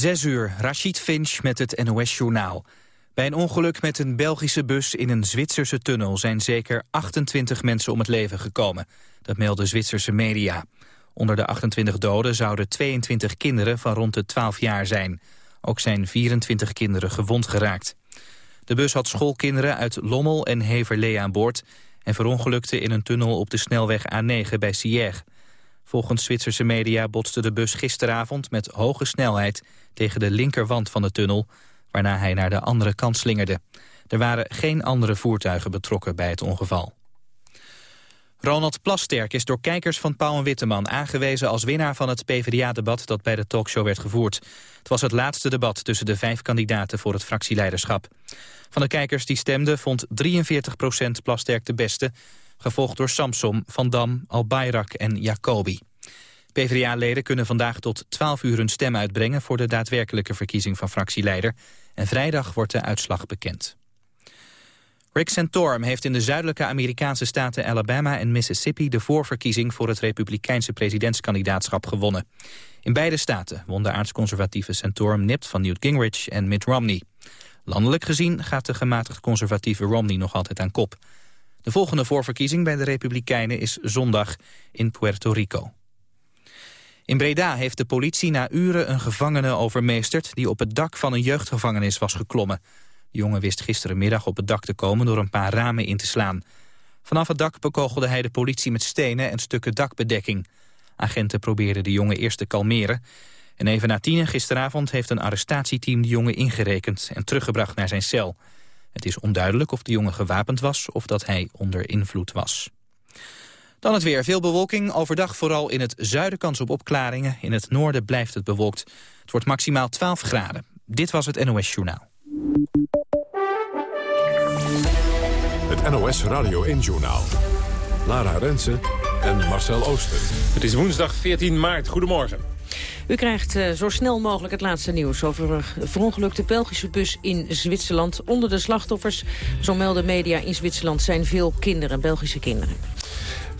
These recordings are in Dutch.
Zes uur, Rachid Finch met het NOS-journaal. Bij een ongeluk met een Belgische bus in een Zwitserse tunnel... zijn zeker 28 mensen om het leven gekomen. Dat melden Zwitserse media. Onder de 28 doden zouden 22 kinderen van rond de 12 jaar zijn. Ook zijn 24 kinderen gewond geraakt. De bus had schoolkinderen uit Lommel en Heverlee aan boord... en verongelukte in een tunnel op de snelweg A9 bij Sierre. Volgens Zwitserse media botste de bus gisteravond met hoge snelheid tegen de linkerwand van de tunnel, waarna hij naar de andere kant slingerde. Er waren geen andere voertuigen betrokken bij het ongeval. Ronald Plasterk is door kijkers van Pauw en Witteman aangewezen als winnaar van het PvdA-debat dat bij de talkshow werd gevoerd. Het was het laatste debat tussen de vijf kandidaten voor het fractieleiderschap. Van de kijkers die stemden vond 43% Plasterk de beste, gevolgd door Samsom, Van Dam, Albayrak en Jacobi. PvdA-leden kunnen vandaag tot 12 uur hun stem uitbrengen... voor de daadwerkelijke verkiezing van fractieleider. En vrijdag wordt de uitslag bekend. Rick Santorum heeft in de zuidelijke Amerikaanse staten Alabama en Mississippi... de voorverkiezing voor het republikeinse presidentskandidaatschap gewonnen. In beide staten won de aardsconservatieve Santorum nipt van Newt Gingrich en Mitt Romney. Landelijk gezien gaat de gematigd conservatieve Romney nog altijd aan kop. De volgende voorverkiezing bij de Republikeinen is zondag in Puerto Rico. In Breda heeft de politie na uren een gevangene overmeesterd... die op het dak van een jeugdgevangenis was geklommen. De jongen wist gisterenmiddag op het dak te komen door een paar ramen in te slaan. Vanaf het dak bekogelde hij de politie met stenen en stukken dakbedekking. Agenten probeerden de jongen eerst te kalmeren. En even na tienen gisteravond heeft een arrestatieteam de jongen ingerekend... en teruggebracht naar zijn cel. Het is onduidelijk of de jongen gewapend was of dat hij onder invloed was. Dan het weer. Veel bewolking. Overdag vooral in het zuiden kans op opklaringen. In het noorden blijft het bewolkt. Het wordt maximaal 12 graden. Dit was het NOS Journaal. Het NOS Radio 1 Journaal. Lara Rensen en Marcel Ooster. Het is woensdag 14 maart. Goedemorgen. U krijgt uh, zo snel mogelijk het laatste nieuws over een verongelukte Belgische bus in Zwitserland. Onder de slachtoffers, zo melden media in Zwitserland, zijn veel kinderen, Belgische kinderen.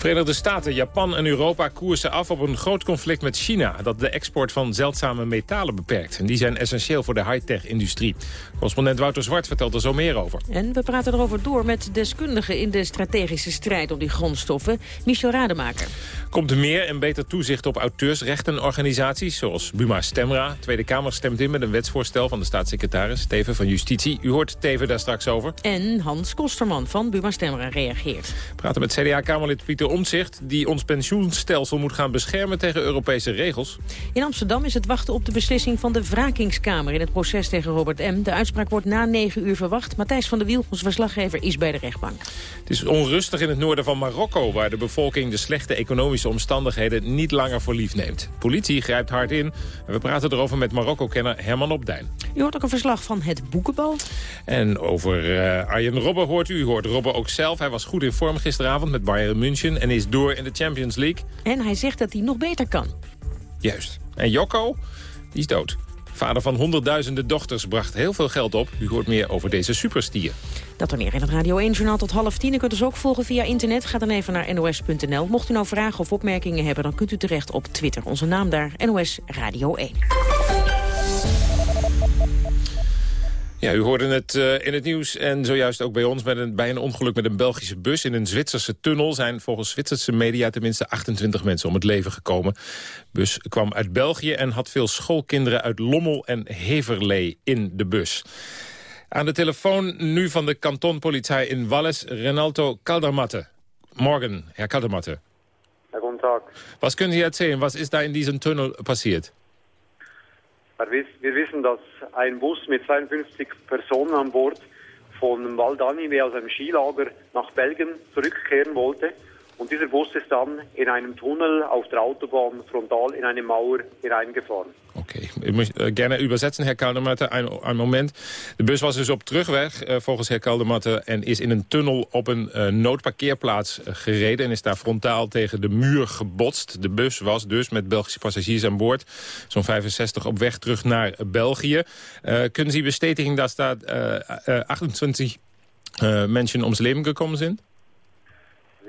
Verenigde Staten, Japan en Europa koersen af op een groot conflict met China... dat de export van zeldzame metalen beperkt. En die zijn essentieel voor de high-tech-industrie. Correspondent Wouter Zwart vertelt er zo meer over. En we praten erover door met deskundigen in de strategische strijd om die grondstoffen. Michel Rademaker. Komt er meer en beter toezicht op auteursrechtenorganisaties... zoals Buma Stemra. Tweede Kamer stemt in met een wetsvoorstel van de staatssecretaris... Teven van Justitie. U hoort Teven daar straks over. En Hans Kosterman van Buma Stemra reageert. We praten met CDA-Kamerlid Pieter Omtzigt... die ons pensioenstelsel moet gaan beschermen tegen Europese regels. In Amsterdam is het wachten op de beslissing van de wrakingskamer... in het proces tegen Robert M. De uitspraak wordt na negen uur verwacht. Matthijs van der Wiel, onze verslaggever, is bij de rechtbank. Het is onrustig in het noorden van Marokko... waar de bevolking de slechte economische omstandigheden niet langer voor lief neemt. Politie grijpt hard in. We praten erover met Marokko-kenner Herman Opdijn. U hoort ook een verslag van het boekenbal. En over uh, Arjen Robben hoort u. U hoort Robben ook zelf. Hij was goed in vorm gisteravond met Bayern München... en is door in de Champions League. En hij zegt dat hij nog beter kan. Juist. En Jocko, die is dood. Vader van honderdduizenden dochters bracht heel veel geld op. U hoort meer over deze superstier. Dat er meer in het Radio 1-journaal tot half tien. U kunt ons ook volgen via internet. Ga dan even naar nos.nl. Mocht u nou vragen of opmerkingen hebben, dan kunt u terecht op Twitter. Onze naam daar, NOS Radio 1. Ja, u hoorde het uh, in het nieuws en zojuist ook bij ons... Met een, bij een ongeluk met een Belgische bus in een Zwitserse tunnel... zijn volgens Zwitserse media tenminste 28 mensen om het leven gekomen. De bus kwam uit België en had veel schoolkinderen uit Lommel en Heverlee in de bus. Aan de telefoon nu van de kantonpolitie in Wallis, Renaldo Caldermatte. Morgen, Herr Caldermatte. Ja, guten Tag. Was können Sie erzählen? Was ist da in diesem Tunnel passiert? Wir wissen, dass ein Bus mit 52 Personen an Bord von Val d'Anime aus einem Skilager nach Belgien zurückkehren wollte. Und dieser Bus ist dann in einem Tunnel auf der Autobahn frontal in eine Mauer hineingefahren. Oké, ik moet uh, gerne übersetzen, Herr Kaldematte. Een, moment. De bus was dus op terugweg, uh, volgens Herr Kaldematte... en is in een tunnel op een uh, noodparkeerplaats gereden... en is daar frontaal tegen de muur gebotst. De bus was dus met Belgische passagiers aan boord... zo'n 65 op weg terug naar België. kunnen Sie bestätigen dat daar 28 mensen ums leven gekomen zijn?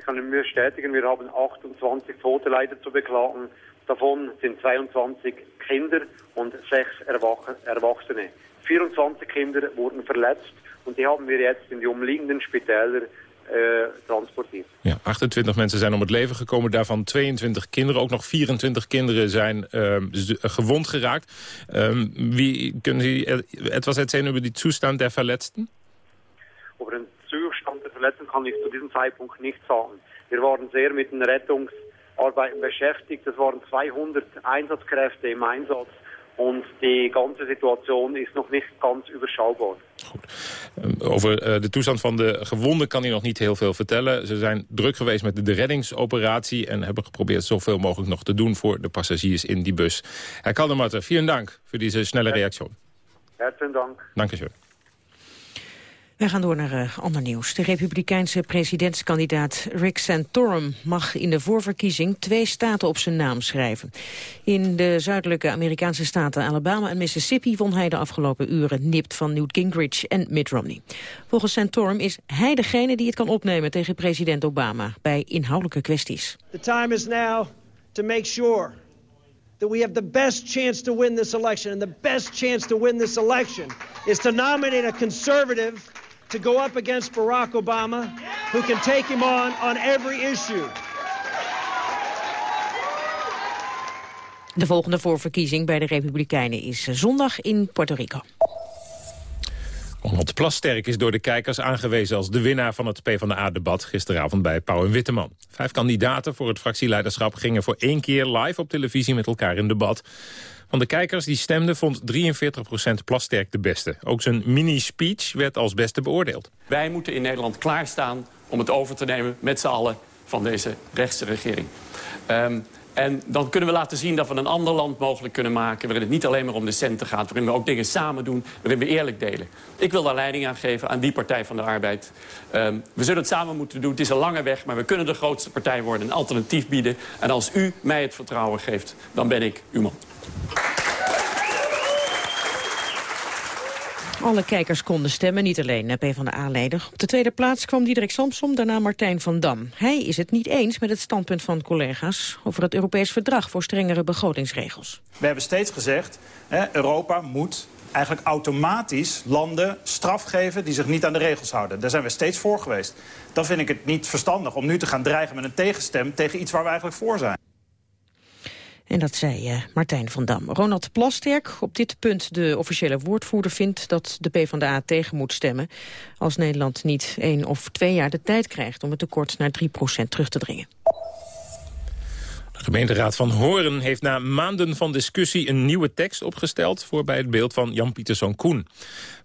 Ich kann nur bestätigen, wir haben 28 Tote leider zu beklagen. Davon sind 22 Kinder und sechs Erwachsene. 24 Kinder wurden verletzt und die haben wir jetzt in die umliegenden Spitäler uh, transportiert. Ja, 28 mensen zijn om het leven gekomen, daarvan 22 kinderen. Ook nog 24 kinderen zijn uh, gewond geraakt. Uh, wie, kunnen Sie etwas erzählen über die Zustand der Verletzten? Over den Verletzten kann ich zu diesem Zeitpunkt nicht sagen. Wir waren sehr mit den Rettungsarbeiten beschäftigt. Es waren 200 Einsatzkräfte im Einsatz. Und die ganze Situation is nog niet ganz überschaubar. Goed. Ehm, over eh, de toestand van de gewonden kan hij nog niet heel veel vertellen. Ze zijn druk geweest met de reddingsoperatie... en hebben geprobeerd zoveel mogelijk nog te doen voor de passagiers in die bus. Herr Kaldermatter, vielen Dank voor deze snelle reactie. Hartelijk dank. Dank je. We gaan door naar uh, ander nieuws. De republikeinse presidentskandidaat Rick Santorum mag in de voorverkiezing twee staten op zijn naam schrijven. In de zuidelijke Amerikaanse staten Alabama en Mississippi won hij de afgelopen uren nipt van Newt Gingrich en Mitt Romney. Volgens Santorum is hij degene die het kan opnemen tegen president Obama bij inhoudelijke kwesties. The time is now to make sure that we have the best chance to win this election. And the best chance to win this election is to nominate a conservative to go up against Barack Obama, who can take him on on every issue. De volgende voorverkiezing bij de Republikeinen is zondag in Puerto Rico. Ronald Plasterk is door de kijkers aangewezen als de winnaar van het PvdA-debat gisteravond bij Pauw en Witteman. Vijf kandidaten voor het fractieleiderschap gingen voor één keer live op televisie met elkaar in debat. Van de kijkers die stemden vond 43% Plasterk de beste. Ook zijn mini-speech werd als beste beoordeeld. Wij moeten in Nederland klaarstaan om het over te nemen met z'n allen van deze rechtse regering. Um, en dan kunnen we laten zien dat we een ander land mogelijk kunnen maken... waarin het niet alleen maar om de centen gaat... waarin we ook dingen samen doen, waarin we eerlijk delen. Ik wil daar leiding aan geven aan die Partij van de Arbeid. Um, we zullen het samen moeten doen. Het is een lange weg, maar we kunnen de grootste partij worden... een alternatief bieden. En als u mij het vertrouwen geeft, dan ben ik uw man. Alle kijkers konden stemmen, niet alleen PvdA-leider. Op de tweede plaats kwam Diederik Samsom, daarna Martijn van Dam. Hij is het niet eens met het standpunt van collega's... over het Europees Verdrag voor strengere begrotingsregels. We hebben steeds gezegd, hè, Europa moet eigenlijk automatisch landen straf geven... die zich niet aan de regels houden. Daar zijn we steeds voor geweest. Dan vind ik het niet verstandig om nu te gaan dreigen met een tegenstem... tegen iets waar we eigenlijk voor zijn. En dat zei uh, Martijn van Dam. Ronald Plasterk, op dit punt de officiële woordvoerder, vindt dat de PvdA tegen moet stemmen als Nederland niet één of twee jaar de tijd krijgt om het tekort naar 3% terug te dringen. De gemeenteraad van Horen heeft na maanden van discussie een nieuwe tekst opgesteld voor bij het beeld van Jan Pieterszoon Koen.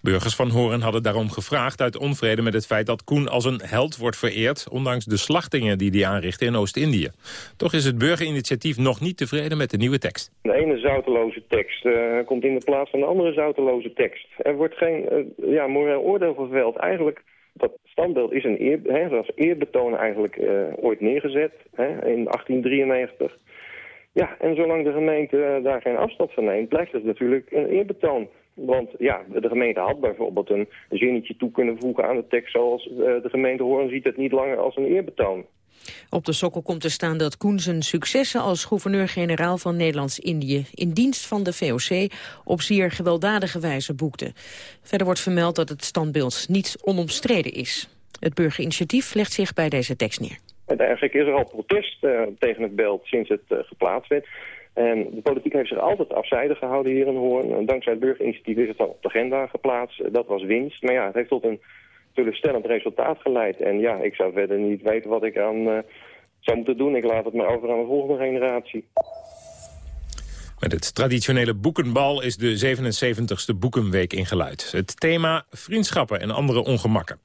Burgers van Horen hadden daarom gevraagd uit onvrede met het feit dat Koen als een held wordt vereerd, ondanks de slachtingen die hij aanrichtte in Oost-Indië. Toch is het burgerinitiatief nog niet tevreden met de nieuwe tekst. De ene zouteloze tekst uh, komt in de plaats van de andere zouteloze tekst. Er wordt geen uh, ja, moreel oordeel geveld. Eigenlijk dat standbeeld is een eer, hè, als eerbetoon eigenlijk uh, ooit neergezet hè, in 1893. Ja, en zolang de gemeente uh, daar geen afstand van neemt, blijft het natuurlijk een eerbetoon. Want ja, de gemeente had bijvoorbeeld een zinnetje toe kunnen voegen aan de tekst... zoals uh, de gemeente Hoorn ziet het niet langer als een eerbetoon. Op de sokkel komt te staan dat Koen zijn successen als gouverneur-generaal van Nederlands-Indië in dienst van de VOC op zeer gewelddadige wijze boekte. Verder wordt vermeld dat het standbeeld niet onomstreden is. Het burgerinitiatief legt zich bij deze tekst neer. En eigenlijk is er al protest uh, tegen het beeld sinds het uh, geplaatst werd. En de politiek heeft zich altijd afzijdig gehouden hier in Hoorn. Dankzij het burgerinitiatief is het dan op de agenda geplaatst. Dat was winst. Maar ja, het heeft tot een teleurstellend resultaat geleid. En ja, ik zou verder niet weten wat ik aan uh, zou moeten doen. Ik laat het maar over aan de volgende generatie. Met het traditionele boekenbal is de 77ste Boekenweek ingeluid. Het thema vriendschappen en andere ongemakken.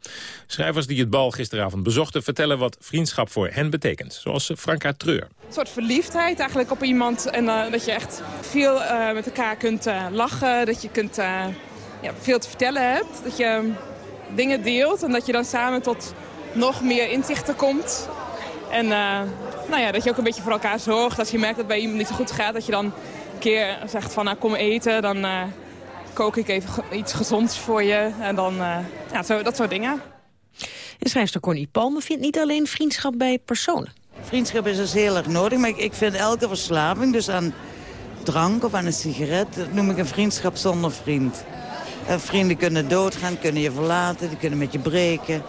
Schrijvers die het bal gisteravond bezochten vertellen wat vriendschap voor hen betekent. Zoals Franka Treur. Een soort verliefdheid eigenlijk op iemand. En uh, dat je echt veel uh, met elkaar kunt uh, lachen. Dat je kunt, ja, veel te vertellen hebt. Dat je dingen deelt en dat je dan samen tot nog meer inzichten komt. En uh, nou ja, dat je ook een beetje voor elkaar zorgt. Als je merkt dat het bij iemand niet zo goed gaat, dat je dan een keer zegt van nou, kom eten. Dan uh, kook ik even iets gezonds voor je. En dan, uh, ja, zo, dat soort dingen. En schrijfster Connie Palme vindt niet alleen vriendschap bij personen. Vriendschap is dus heel erg nodig, maar ik, ik vind elke verslaving, dus aan drank of aan een sigaret, dat noem ik een vriendschap zonder vriend. Uh, vrienden kunnen doodgaan, kunnen je verlaten, die kunnen met je breken.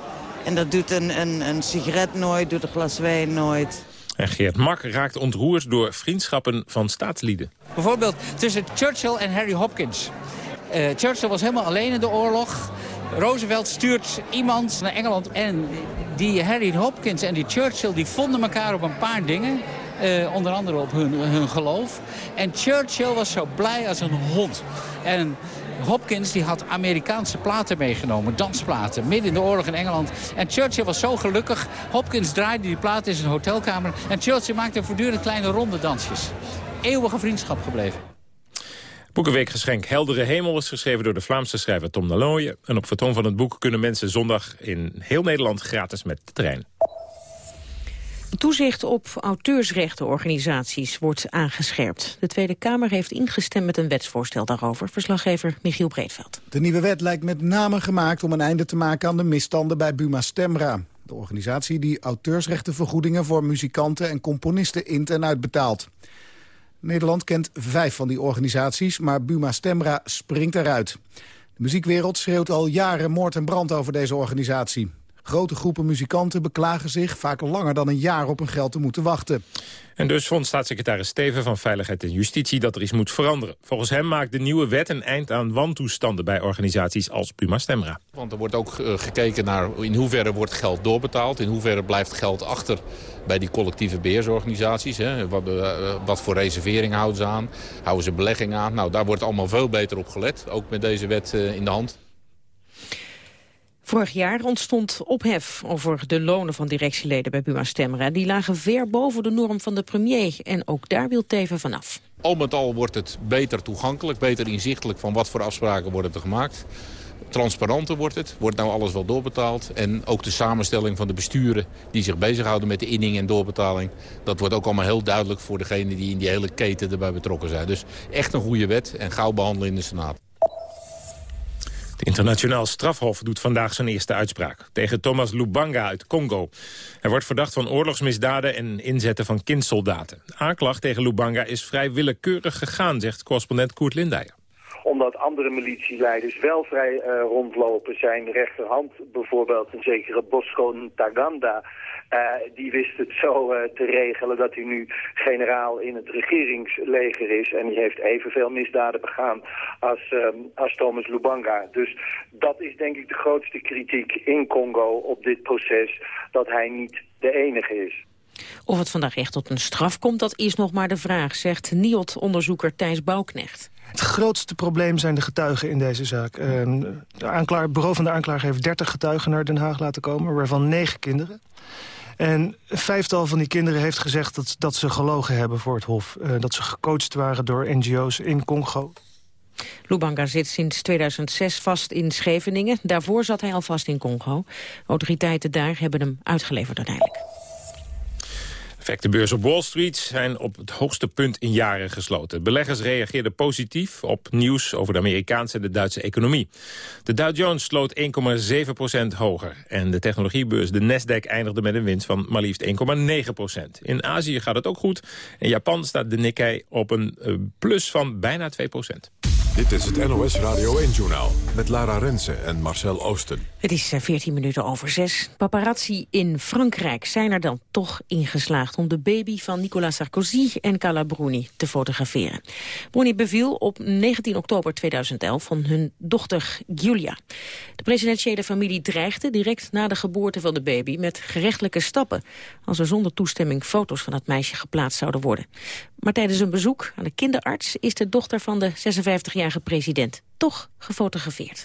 En dat doet een, een, een sigaret nooit, doet een glas wijn nooit. En Geert Mak raakt ontroerd door vriendschappen van staatslieden. Bijvoorbeeld tussen Churchill en Harry Hopkins. Uh, Churchill was helemaal alleen in de oorlog. Roosevelt stuurt iemand naar Engeland. En die Harry Hopkins en die Churchill die vonden elkaar op een paar dingen. Uh, onder andere op hun, hun geloof. En Churchill was zo blij als een hond. En Hopkins die had Amerikaanse platen meegenomen, dansplaten, midden in de oorlog in Engeland. En Churchill was zo gelukkig. Hopkins draaide die platen in zijn hotelkamer. En Churchill maakte voortdurend kleine ronde dansjes. Eeuwige vriendschap gebleven. Boekenweekgeschenk Heldere Hemel is geschreven door de Vlaamse schrijver Tom Nalooyen. En op vertoon van het boek kunnen mensen zondag in heel Nederland gratis met de trein. Toezicht op auteursrechtenorganisaties wordt aangescherpt. De Tweede Kamer heeft ingestemd met een wetsvoorstel daarover. Verslaggever Michiel Breedveld. De nieuwe wet lijkt met name gemaakt om een einde te maken aan de misstanden bij Buma Stemra. De organisatie die auteursrechtenvergoedingen voor muzikanten en componisten in en uitbetaalt. Nederland kent vijf van die organisaties, maar Buma Stemra springt eruit. De muziekwereld schreeuwt al jaren moord en brand over deze organisatie. Grote groepen muzikanten beklagen zich vaak langer dan een jaar op hun geld te moeten wachten. En dus vond staatssecretaris Steven van Veiligheid en Justitie dat er iets moet veranderen. Volgens hem maakt de nieuwe wet een eind aan wantoestanden bij organisaties als Puma Stemra. Want er wordt ook eh, gekeken naar in hoeverre wordt geld doorbetaald, in hoeverre blijft geld achter bij die collectieve beheersorganisaties. Hè. Wat, uh, wat, voor reservering houden ze aan, houden ze belegging aan. Nou, daar wordt allemaal veel beter op gelet, ook met deze wet uh, in de hand. Vorig jaar ontstond ophef over de lonen van directieleden bij Buma Stemra. Die lagen ver boven de norm van de premier. En ook daar wil Teven vanaf. Al met al wordt het beter toegankelijk, beter inzichtelijk van wat voor afspraken worden er gemaakt. Transparanter wordt het, wordt nou alles wel doorbetaald. En ook de samenstelling van de besturen die zich bezighouden met de inning en doorbetaling. Dat wordt ook allemaal heel duidelijk voor degenen die in die hele keten erbij betrokken zijn. Dus echt een goede wet en gauw behandelen in de Senaat. Het internationaal strafhof doet vandaag zijn eerste uitspraak... tegen Thomas Lubanga uit Congo. Hij wordt verdacht van oorlogsmisdaden en inzetten van kindsoldaten. Aanklacht tegen Lubanga is vrij willekeurig gegaan, zegt correspondent Koert Lindijer omdat andere militieleiders wel vrij uh, rondlopen. Zijn rechterhand bijvoorbeeld een zekere Bosco Ntaganda... Uh, die wist het zo uh, te regelen dat hij nu generaal in het regeringsleger is. En die heeft evenveel misdaden begaan als, uh, als Thomas Lubanga. Dus dat is denk ik de grootste kritiek in Congo op dit proces. Dat hij niet de enige is. Of het vandaag echt tot een straf komt, dat is nog maar de vraag, zegt NIOT-onderzoeker Thijs Bouwknecht. Het grootste probleem zijn de getuigen in deze zaak. De aanklaar, het bureau van de aanklager heeft 30 getuigen naar Den Haag laten komen... waarvan negen kinderen. En een vijftal van die kinderen heeft gezegd dat, dat ze gelogen hebben voor het Hof. Uh, dat ze gecoacht waren door NGO's in Congo. Lubanga zit sinds 2006 vast in Scheveningen. Daarvoor zat hij al vast in Congo. Autoriteiten daar hebben hem uitgeleverd uiteindelijk. Effectenbeurs op Wall Street zijn op het hoogste punt in jaren gesloten. Beleggers reageerden positief op nieuws over de Amerikaanse en de Duitse economie. De Dow Jones sloot 1,7% hoger. En de technologiebeurs, de Nasdaq, eindigde met een winst van maar liefst 1,9% In Azië gaat het ook goed. In Japan staat de Nikkei op een eh, plus van bijna 2% dit is het NOS Radio 1-journaal met Lara Rensen en Marcel Oosten. Het is 14 eh, minuten over 6. Paparazzi in Frankrijk zijn er dan toch ingeslaagd... om de baby van Nicolas Sarkozy en Carla Bruni te fotograferen. Bruni beviel op 19 oktober 2011 van hun dochter Giulia. De presidentiële familie dreigde direct na de geboorte van de baby... met gerechtelijke stappen als er zonder toestemming foto's van het meisje geplaatst zouden worden. Maar tijdens een bezoek aan de kinderarts is de dochter van de 56-jarige president toch gefotografeerd.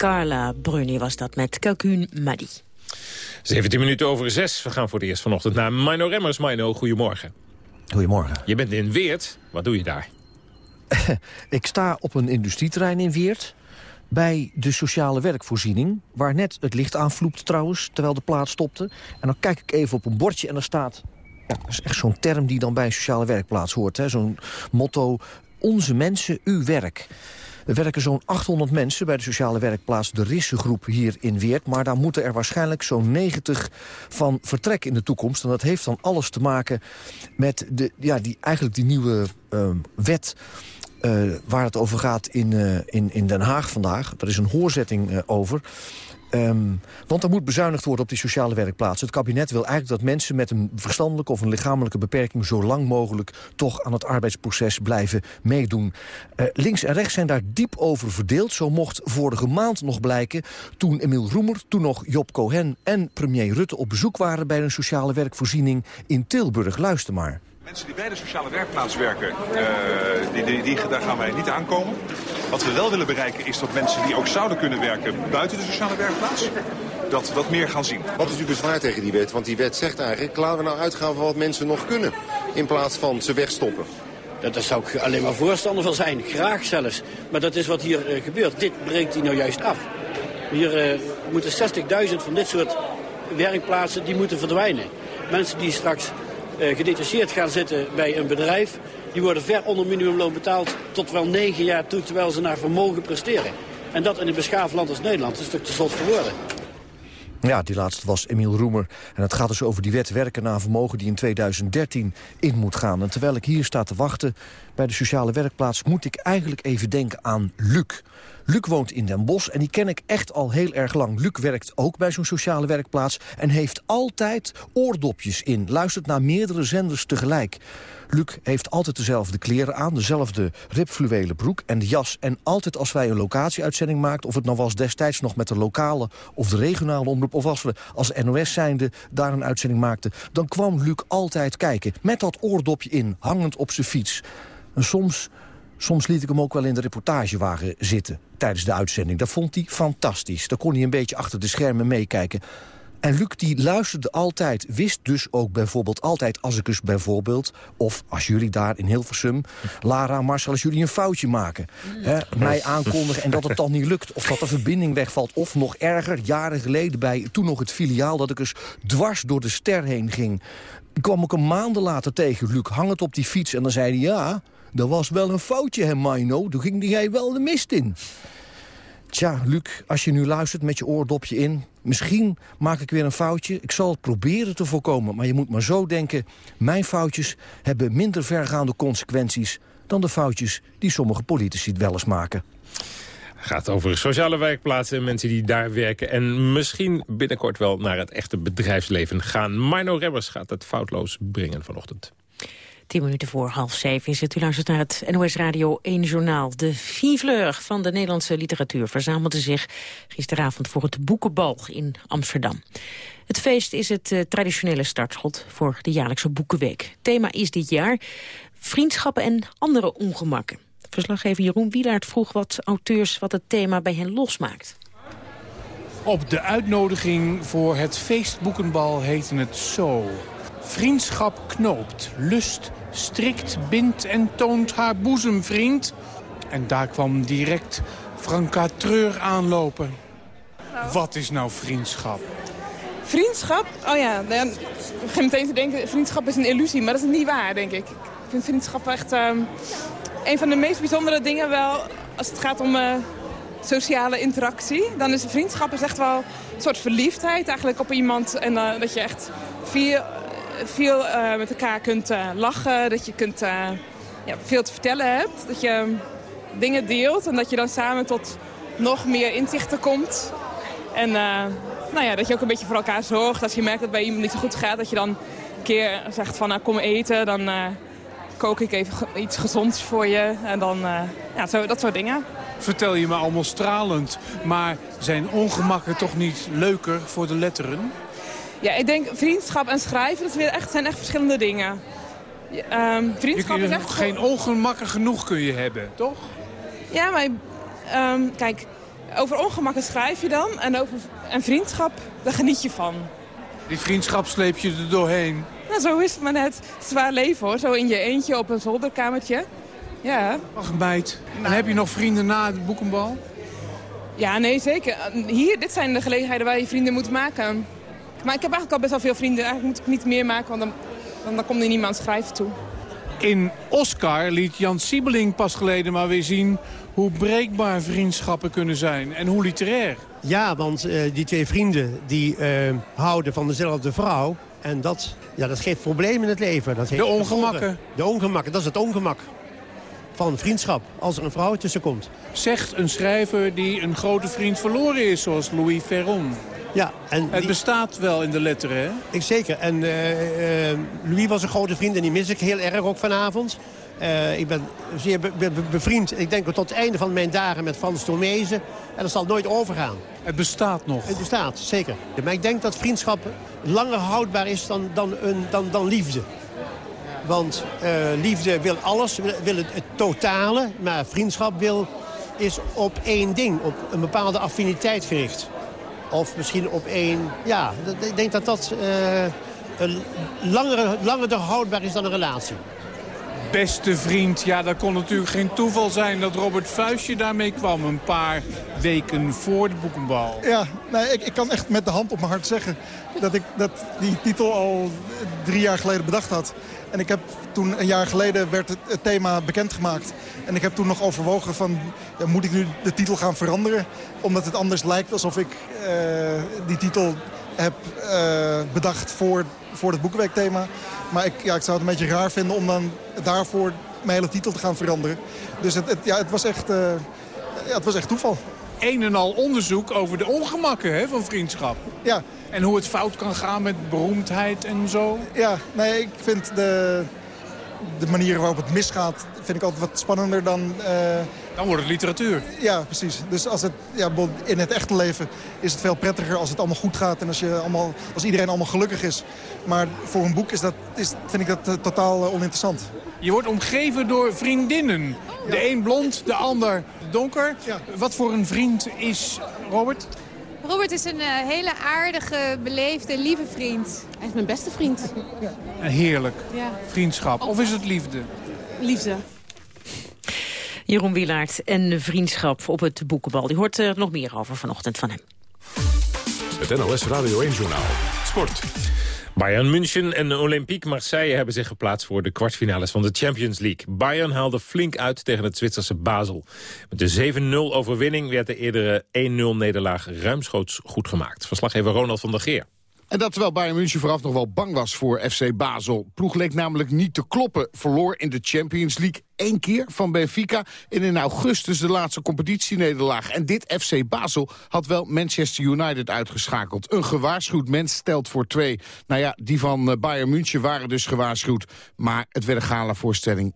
Carla Bruni was dat met Calcun Madi. 17 minuten over 6. We gaan voor het eerst vanochtend naar Mino Remmers. Mino, goedemorgen. Goedemorgen. Je bent in Weert. Wat doe je daar? ik sta op een industrieterrein in Weert bij de sociale werkvoorziening... waar net het licht aanvloept trouwens, terwijl de plaat stopte. En dan kijk ik even op een bordje en daar staat... Ja, dat is echt zo'n term die dan bij een sociale werkplaats hoort. Zo'n motto, onze mensen, uw werk. Er werken zo'n 800 mensen bij de sociale werkplaats De Rissengroep hier in Weert. Maar daar moeten er waarschijnlijk zo'n 90 van vertrekken in de toekomst. En dat heeft dan alles te maken met de, ja, die, eigenlijk die nieuwe uh, wet... Uh, waar het over gaat in, uh, in, in Den Haag vandaag. Er is een hoorzetting uh, over. Um, want er moet bezuinigd worden op die sociale werkplaatsen. Het kabinet wil eigenlijk dat mensen met een verstandelijke of een lichamelijke beperking... zo lang mogelijk toch aan het arbeidsproces blijven meedoen. Uh, links en rechts zijn daar diep over verdeeld. Zo mocht vorige maand nog blijken toen Emiel Roemer, toen nog Job Cohen... en premier Rutte op bezoek waren bij een sociale werkvoorziening in Tilburg. Luister maar. Mensen die bij de sociale werkplaats werken, uh, die, die, die, daar gaan wij niet aankomen. Wat we wel willen bereiken is dat mensen die ook zouden kunnen werken buiten de sociale werkplaats, dat, dat meer gaan zien. Wat is uw bezwaar tegen die wet? Want die wet zegt eigenlijk, laten we nou uitgaan van wat mensen nog kunnen. In plaats van ze wegstoppen. Dat, daar zou ik alleen maar voorstander van zijn. Graag zelfs. Maar dat is wat hier uh, gebeurt. Dit breekt hij nou juist af. Hier uh, moeten 60.000 van dit soort werkplaatsen die moeten verdwijnen. Mensen die straks gedetacheerd gaan zitten bij een bedrijf... die worden ver onder minimumloon betaald tot wel negen jaar toe... terwijl ze naar vermogen presteren. En dat in een beschaafd land als Nederland is natuurlijk te slot voor woorden. Ja, die laatste was Emiel Roemer. En het gaat dus over die wet werken naar vermogen die in 2013 in moet gaan. En terwijl ik hier sta te wachten bij de sociale werkplaats... moet ik eigenlijk even denken aan Luc. Luc woont in Den Bosch en die ken ik echt al heel erg lang. Luc werkt ook bij zo'n sociale werkplaats en heeft altijd oordopjes in. Luistert naar meerdere zenders tegelijk. Luc heeft altijd dezelfde kleren aan, dezelfde ribfluwelen broek en de jas. En altijd als wij een locatieuitzending maakten... of het nou was destijds nog met de lokale of de regionale omroep... of als we als NOS zijnde daar een uitzending maakten... dan kwam Luc altijd kijken, met dat oordopje in, hangend op zijn fiets. En soms, soms liet ik hem ook wel in de reportagewagen zitten tijdens de uitzending. Dat vond hij fantastisch. Daar kon hij een beetje achter de schermen meekijken. En Luc die luisterde altijd, wist dus ook bijvoorbeeld altijd... als ik dus bijvoorbeeld, of als jullie daar in Hilversum... Lara, Marcel, als jullie een foutje maken... Hè, mij aankondigen en dat het dan niet lukt... of dat de verbinding wegvalt, of nog erger... jaren geleden bij toen nog het filiaal... dat ik dus dwars door de ster heen ging... kwam ik een maanden later tegen Luc hangend op die fiets... en dan zei hij, ja, dat was wel een foutje, hè, Mino. Toen ging jij wel de mist in. Tja, Luc, als je nu luistert met je oordopje in... misschien maak ik weer een foutje. Ik zal het proberen te voorkomen. Maar je moet maar zo denken... mijn foutjes hebben minder vergaande consequenties... dan de foutjes die sommige politici wel eens maken. gaat over sociale werkplaatsen en mensen die daar werken. En misschien binnenkort wel naar het echte bedrijfsleven gaan. Mino Rebbers gaat het foutloos brengen vanochtend. Tien minuten voor half zeven is het. U luistert naar het NOS Radio 1 Journaal. De Vivleur van de Nederlandse literatuur verzamelde zich gisteravond voor het Boekenbal in Amsterdam. Het feest is het uh, traditionele startschot voor de jaarlijkse Boekenweek. Thema is dit jaar vriendschappen en andere ongemakken. Verslaggever Jeroen Wielaert vroeg wat auteurs wat het thema bij hen losmaakt. Op de uitnodiging voor het feestboekenbal heette het zo. Vriendschap knoopt, lust strikt, bindt en toont haar boezemvriend. En daar kwam direct Franka Treur aanlopen. Wat is nou vriendschap? Vriendschap? Oh ja, dan begin meteen te denken, vriendschap is een illusie. Maar dat is niet waar, denk ik. Ik vind vriendschap echt um, een van de meest bijzondere dingen wel... als het gaat om uh, sociale interactie. Dan is vriendschap is echt wel een soort verliefdheid eigenlijk op iemand. En uh, dat je echt veel veel uh, met elkaar kunt uh, lachen. Dat je kunt, uh, ja, veel te vertellen hebt. Dat je dingen deelt en dat je dan samen tot nog meer inzichten komt. En nou ja, dat je ook een beetje voor elkaar zorgt. Als je merkt dat bij iemand niet zo goed gaat, dat je dan een keer zegt van nou, kom eten. Dan kook ik even iets gezonds voor je. En dan, ja, zo, dat soort dingen. Vertel je me allemaal stralend. Maar zijn ongemakken toch niet leuker voor de letteren? Ja, ik denk vriendschap en schrijven dat weer echt, zijn echt verschillende dingen. Um, vriendschap je, is echt... Geen ongemakken genoeg kun je hebben, toch? Ja, maar um, kijk, over ongemakken schrijf je dan. En over en vriendschap, daar geniet je van. Die vriendschap sleep je er doorheen. Nou, zo is het maar net. Zwaar leven hoor, zo in je eentje op een zolderkamertje. Ja. Ach meid, en heb je nog vrienden na het boekenbal? Ja, nee, zeker. Hier, dit zijn de gelegenheden waar je vrienden moet maken. Maar ik heb eigenlijk al best wel veel vrienden. Eigenlijk moet ik niet meer maken, want dan, dan, dan komt er niemand schrijven toe. In Oscar liet Jan Siebeling pas geleden maar weer zien... hoe breekbaar vriendschappen kunnen zijn en hoe literair. Ja, want uh, die twee vrienden die uh, houden van dezelfde vrouw... en dat, ja, dat geeft problemen in het leven. Dat de ongemakken. De ongemakken, dat is het ongemak van vriendschap als er een vrouw tussen komt. Zegt een schrijver die een grote vriend verloren is, zoals Louis Ferron. Ja, en het bestaat wel in de letteren, hè? Ik, zeker. En uh, uh, Louis was een grote vriend en die mis ik heel erg ook vanavond. Uh, ik ben zeer be be bevriend, ik denk tot het einde van mijn dagen met Frans Tomezen. En dat zal nooit overgaan. Het bestaat nog? Het bestaat, zeker. Maar ik denk dat vriendschap langer houdbaar is dan, dan, een, dan, dan liefde. Want liefde wil alles, wil het, het totale. Maar vriendschap wil, is op één ding, op een bepaalde affiniteit gericht. Of misschien op één... Ja, ik denk dat dat uh, een langere, langer houdbaar is dan een relatie. Beste vriend, ja, dat kon natuurlijk geen toeval zijn dat Robert Vuistje daarmee kwam. Een paar weken voor de boekenbal. Ja, nee, ik, ik kan echt met de hand op mijn hart zeggen dat ik dat die titel al drie jaar geleden bedacht had. En ik heb toen een jaar geleden werd het, thema bekendgemaakt. En ik heb toen nog overwogen van, moet ik nu de titel gaan veranderen? Omdat het anders lijkt alsof ik uh, die titel heb uh, bedacht voor, voor het boekweekthema. Maar ik, ja, ik zou het een beetje raar vinden om dan daarvoor mijn hele titel te gaan veranderen. Dus het, het ja, het, was echt, uh, ja, het was echt toeval. Een en al onderzoek over de ongemakken hè, van vriendschap. Ja, en hoe het fout kan gaan met beroemdheid en zo? Ja, nee, ik vind de, de manieren waarop het misgaat... vind ik altijd wat spannender dan... Uh... Dan wordt het literatuur. Ja, precies. Dus als het, ja, in het echte leven is het veel prettiger als het allemaal goed gaat... en als, je allemaal, als iedereen allemaal gelukkig is. Maar voor een boek is dat, is, vind ik dat uh, totaal uh, oninteressant. Je wordt omgeven door vriendinnen. De een blond, de ander donker. Ja. Wat voor een vriend is Robert? Robert is een uh, hele aardige, beleefde, lieve vriend. Hij is mijn beste vriend. Ja. Heerlijk. Ja. Vriendschap. Of is het liefde? Liefde. Jeroen Wielaert en vriendschap op het boekenbal. U hoort er nog meer over vanochtend van hem. Het NOS Radio 1 Journaal. Sport. Bayern München en Olympique Marseille hebben zich geplaatst voor de kwartfinales van de Champions League. Bayern haalde flink uit tegen het Zwitserse Basel. Met de 7-0 overwinning werd de eerdere 1-0 nederlaag ruimschoots goed gemaakt. Verslaggever Ronald van der Geer. En dat terwijl Bayern München vooraf nog wel bang was voor FC Basel. Ploeg leek namelijk niet te kloppen. Verloor in de Champions League één keer van Benfica... en in augustus de laatste competitienederlaag. En dit FC Basel had wel Manchester United uitgeschakeld. Een gewaarschuwd mens stelt voor twee. Nou ja, die van eh, Bayern München waren dus gewaarschuwd. Maar het werd een gala-voorstelling.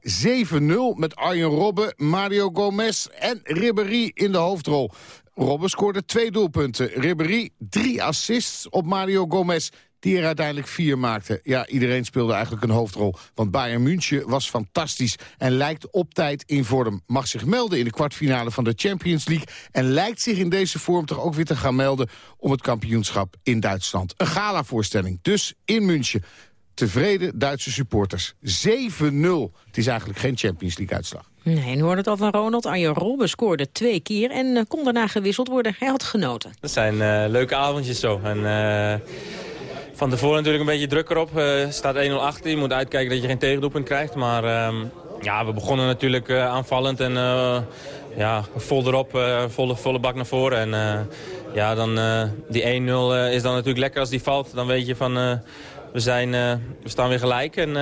7-0 met Arjen Robben, Mario Gomez en Ribéry in de hoofdrol. Robben scoorde twee doelpunten. Ribéry drie assists op Mario Gomez die er uiteindelijk vier maakte. Ja, iedereen speelde eigenlijk een hoofdrol. Want Bayern München was fantastisch en lijkt op tijd in vorm. Mag zich melden in de kwartfinale van de Champions League... en lijkt zich in deze vorm toch ook weer te gaan melden... om het kampioenschap in Duitsland. Een gala-voorstelling, dus in München. Tevreden Duitse supporters. 7-0. Het is eigenlijk geen Champions League-uitslag. Nee, en hoorde het al van Ronald. Arjen Robben scoorde twee keer en uh, kon daarna gewisseld worden. Hij had genoten. Het zijn uh, leuke avondjes zo. En, uh, van tevoren natuurlijk een beetje druk erop. staat 1-0 achter. Je moet uitkijken dat je geen tegendoelpunt krijgt. Maar ehm, ja, we begonnen natuurlijk aanvallend en ja, vol erop. volle, volle bak naar voren. En ja, dan, die 1-0 is dan natuurlijk lekker als die valt. Dan weet je van we, zijn, we staan weer gelijk. En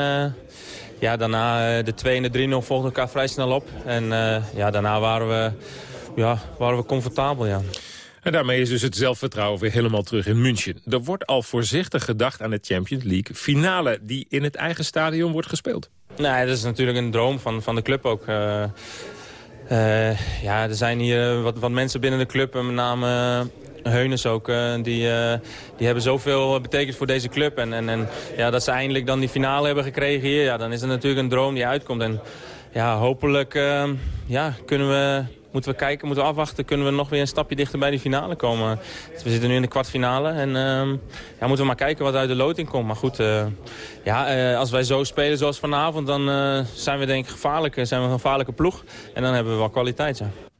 ja, daarna eh, de 2 en de 3-0 volgden elkaar vrij snel op. En eh, ja, daarna waren we, ja, waren we comfortabel, ja. En daarmee is dus het zelfvertrouwen weer helemaal terug in München. Er wordt al voorzichtig gedacht aan de Champions League finale... die in het eigen stadion wordt gespeeld. Nee, dat is natuurlijk een droom van, van de club ook. Uh, ja, er zijn hier wat, wat mensen binnen de club, met name Heunes ook, die, die hebben zoveel betekend voor deze club. En, en, en ja, dat ze eindelijk dan die finale hebben gekregen hier, ja, dan is het natuurlijk een droom die uitkomt. En ja, hopelijk ja, kunnen we, moeten we kijken, moeten we afwachten, kunnen we nog weer een stapje dichter bij die finale komen. We zitten nu in de kwartfinale en ja, moeten we maar kijken wat uit de loting komt. Maar goed, ja, als wij zo spelen zoals vanavond, dan zijn we denk ik gevaarlijk, zijn we een gevaarlijke ploeg. En dan hebben we wel kwaliteit, ja.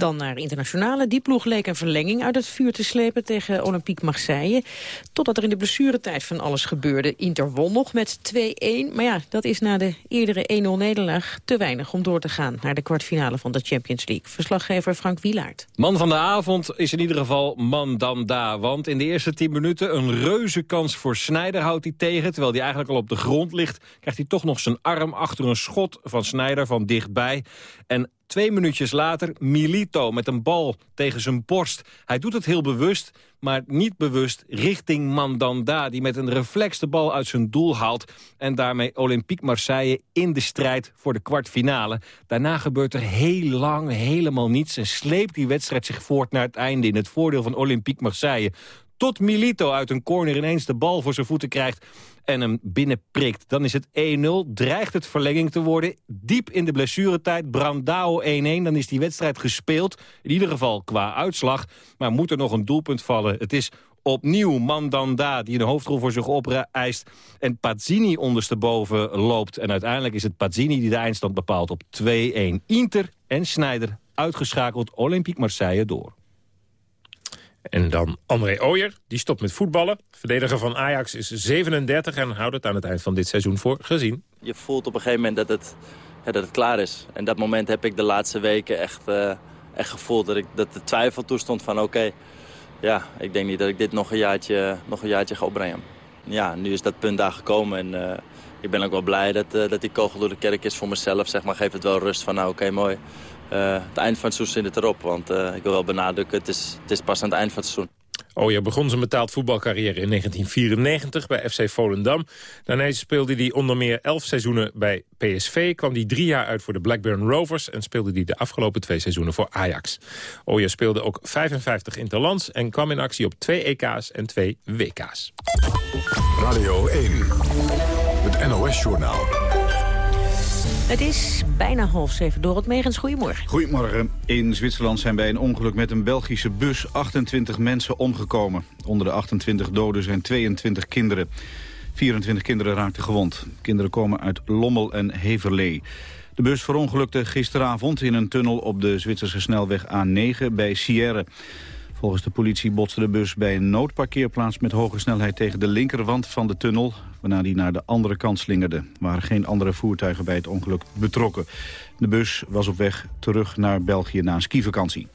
Dan naar internationale. Die ploeg leek een verlenging uit het vuur te slepen tegen Olympique Marseille. Totdat er in de blessuretijd van alles gebeurde. Inter won nog met 2-1. Maar ja, dat is na de eerdere 1-0 nederlaag te weinig om door te gaan naar de kwartfinale van de Champions League. Verslaggever Frank Wielaert. Man van de avond is in ieder geval man dan daar. Want in de eerste 10 minuten een reuze kans voor Snijder houdt hij tegen. Terwijl hij eigenlijk al op de grond ligt, krijgt hij toch nog zijn arm achter een schot van Snijder van dichtbij. En Twee minuutjes later Milito met een bal tegen zijn borst. Hij doet het heel bewust, maar niet bewust richting Mandanda... die met een reflex de bal uit zijn doel haalt... en daarmee Olympique Marseille in de strijd voor de kwartfinale. Daarna gebeurt er heel lang helemaal niets... en sleept die wedstrijd zich voort naar het einde... in het voordeel van Olympique Marseille tot Milito uit een corner ineens de bal voor zijn voeten krijgt en hem binnenprikt. Dan is het 1-0, dreigt het verlenging te worden. Diep in de blessuretijd, Brandao 1-1, dan is die wedstrijd gespeeld. In ieder geval qua uitslag, maar moet er nog een doelpunt vallen. Het is opnieuw Mandanda die een hoofdrol voor zich opeist... en Pazzini ondersteboven loopt. En uiteindelijk is het Pazzini die de eindstand bepaalt op 2-1. Inter en Schneider uitgeschakeld Olympique Marseille door. En dan André Ooyer, die stopt met voetballen. Verdediger van Ajax is 37 en houdt het aan het eind van dit seizoen voor gezien. Je voelt op een gegeven moment dat het, dat het klaar is. En dat moment heb ik de laatste weken echt, uh, echt gevoeld. Dat, ik, dat de twijfel toestond van oké, ja, ik denk niet dat ik dit nog een jaartje, nog een jaartje ga opbrengen. Ja, nu is dat punt daar gekomen en uh, ik ben ook wel blij dat, uh, dat die kogel door de kerk is voor mezelf. Zeg maar, geef het wel rust van nou oké, mooi. Uh, het eind van het seizoen zit het erop. Want uh, ik wil wel benadrukken, het is, het is pas aan het eind van het seizoen. Oh, begon zijn betaald voetbalcarrière in 1994 bij FC Volendam. Daarna speelde hij onder meer elf seizoenen bij PSV. Kwam hij drie jaar uit voor de Blackburn Rovers... en speelde hij de afgelopen twee seizoenen voor Ajax. je speelde ook 55 interlands en kwam in actie op twee EK's en twee WK's. Radio 1, het NOS-journaal. Het is bijna half zeven. Dorot Megens, goedemorgen. Goedemorgen. In Zwitserland zijn bij een ongeluk met een Belgische bus 28 mensen omgekomen. Onder de 28 doden zijn 22 kinderen. 24 kinderen raakten gewond. Kinderen komen uit Lommel en Heverlee. De bus verongelukte gisteravond in een tunnel op de Zwitserse snelweg A9 bij Sierre. Volgens de politie botste de bus bij een noodparkeerplaats met hoge snelheid tegen de linkerwand van de tunnel, waarna die naar de andere kant slingerde. Er waren geen andere voertuigen bij het ongeluk betrokken. De bus was op weg terug naar België na een skivakantie.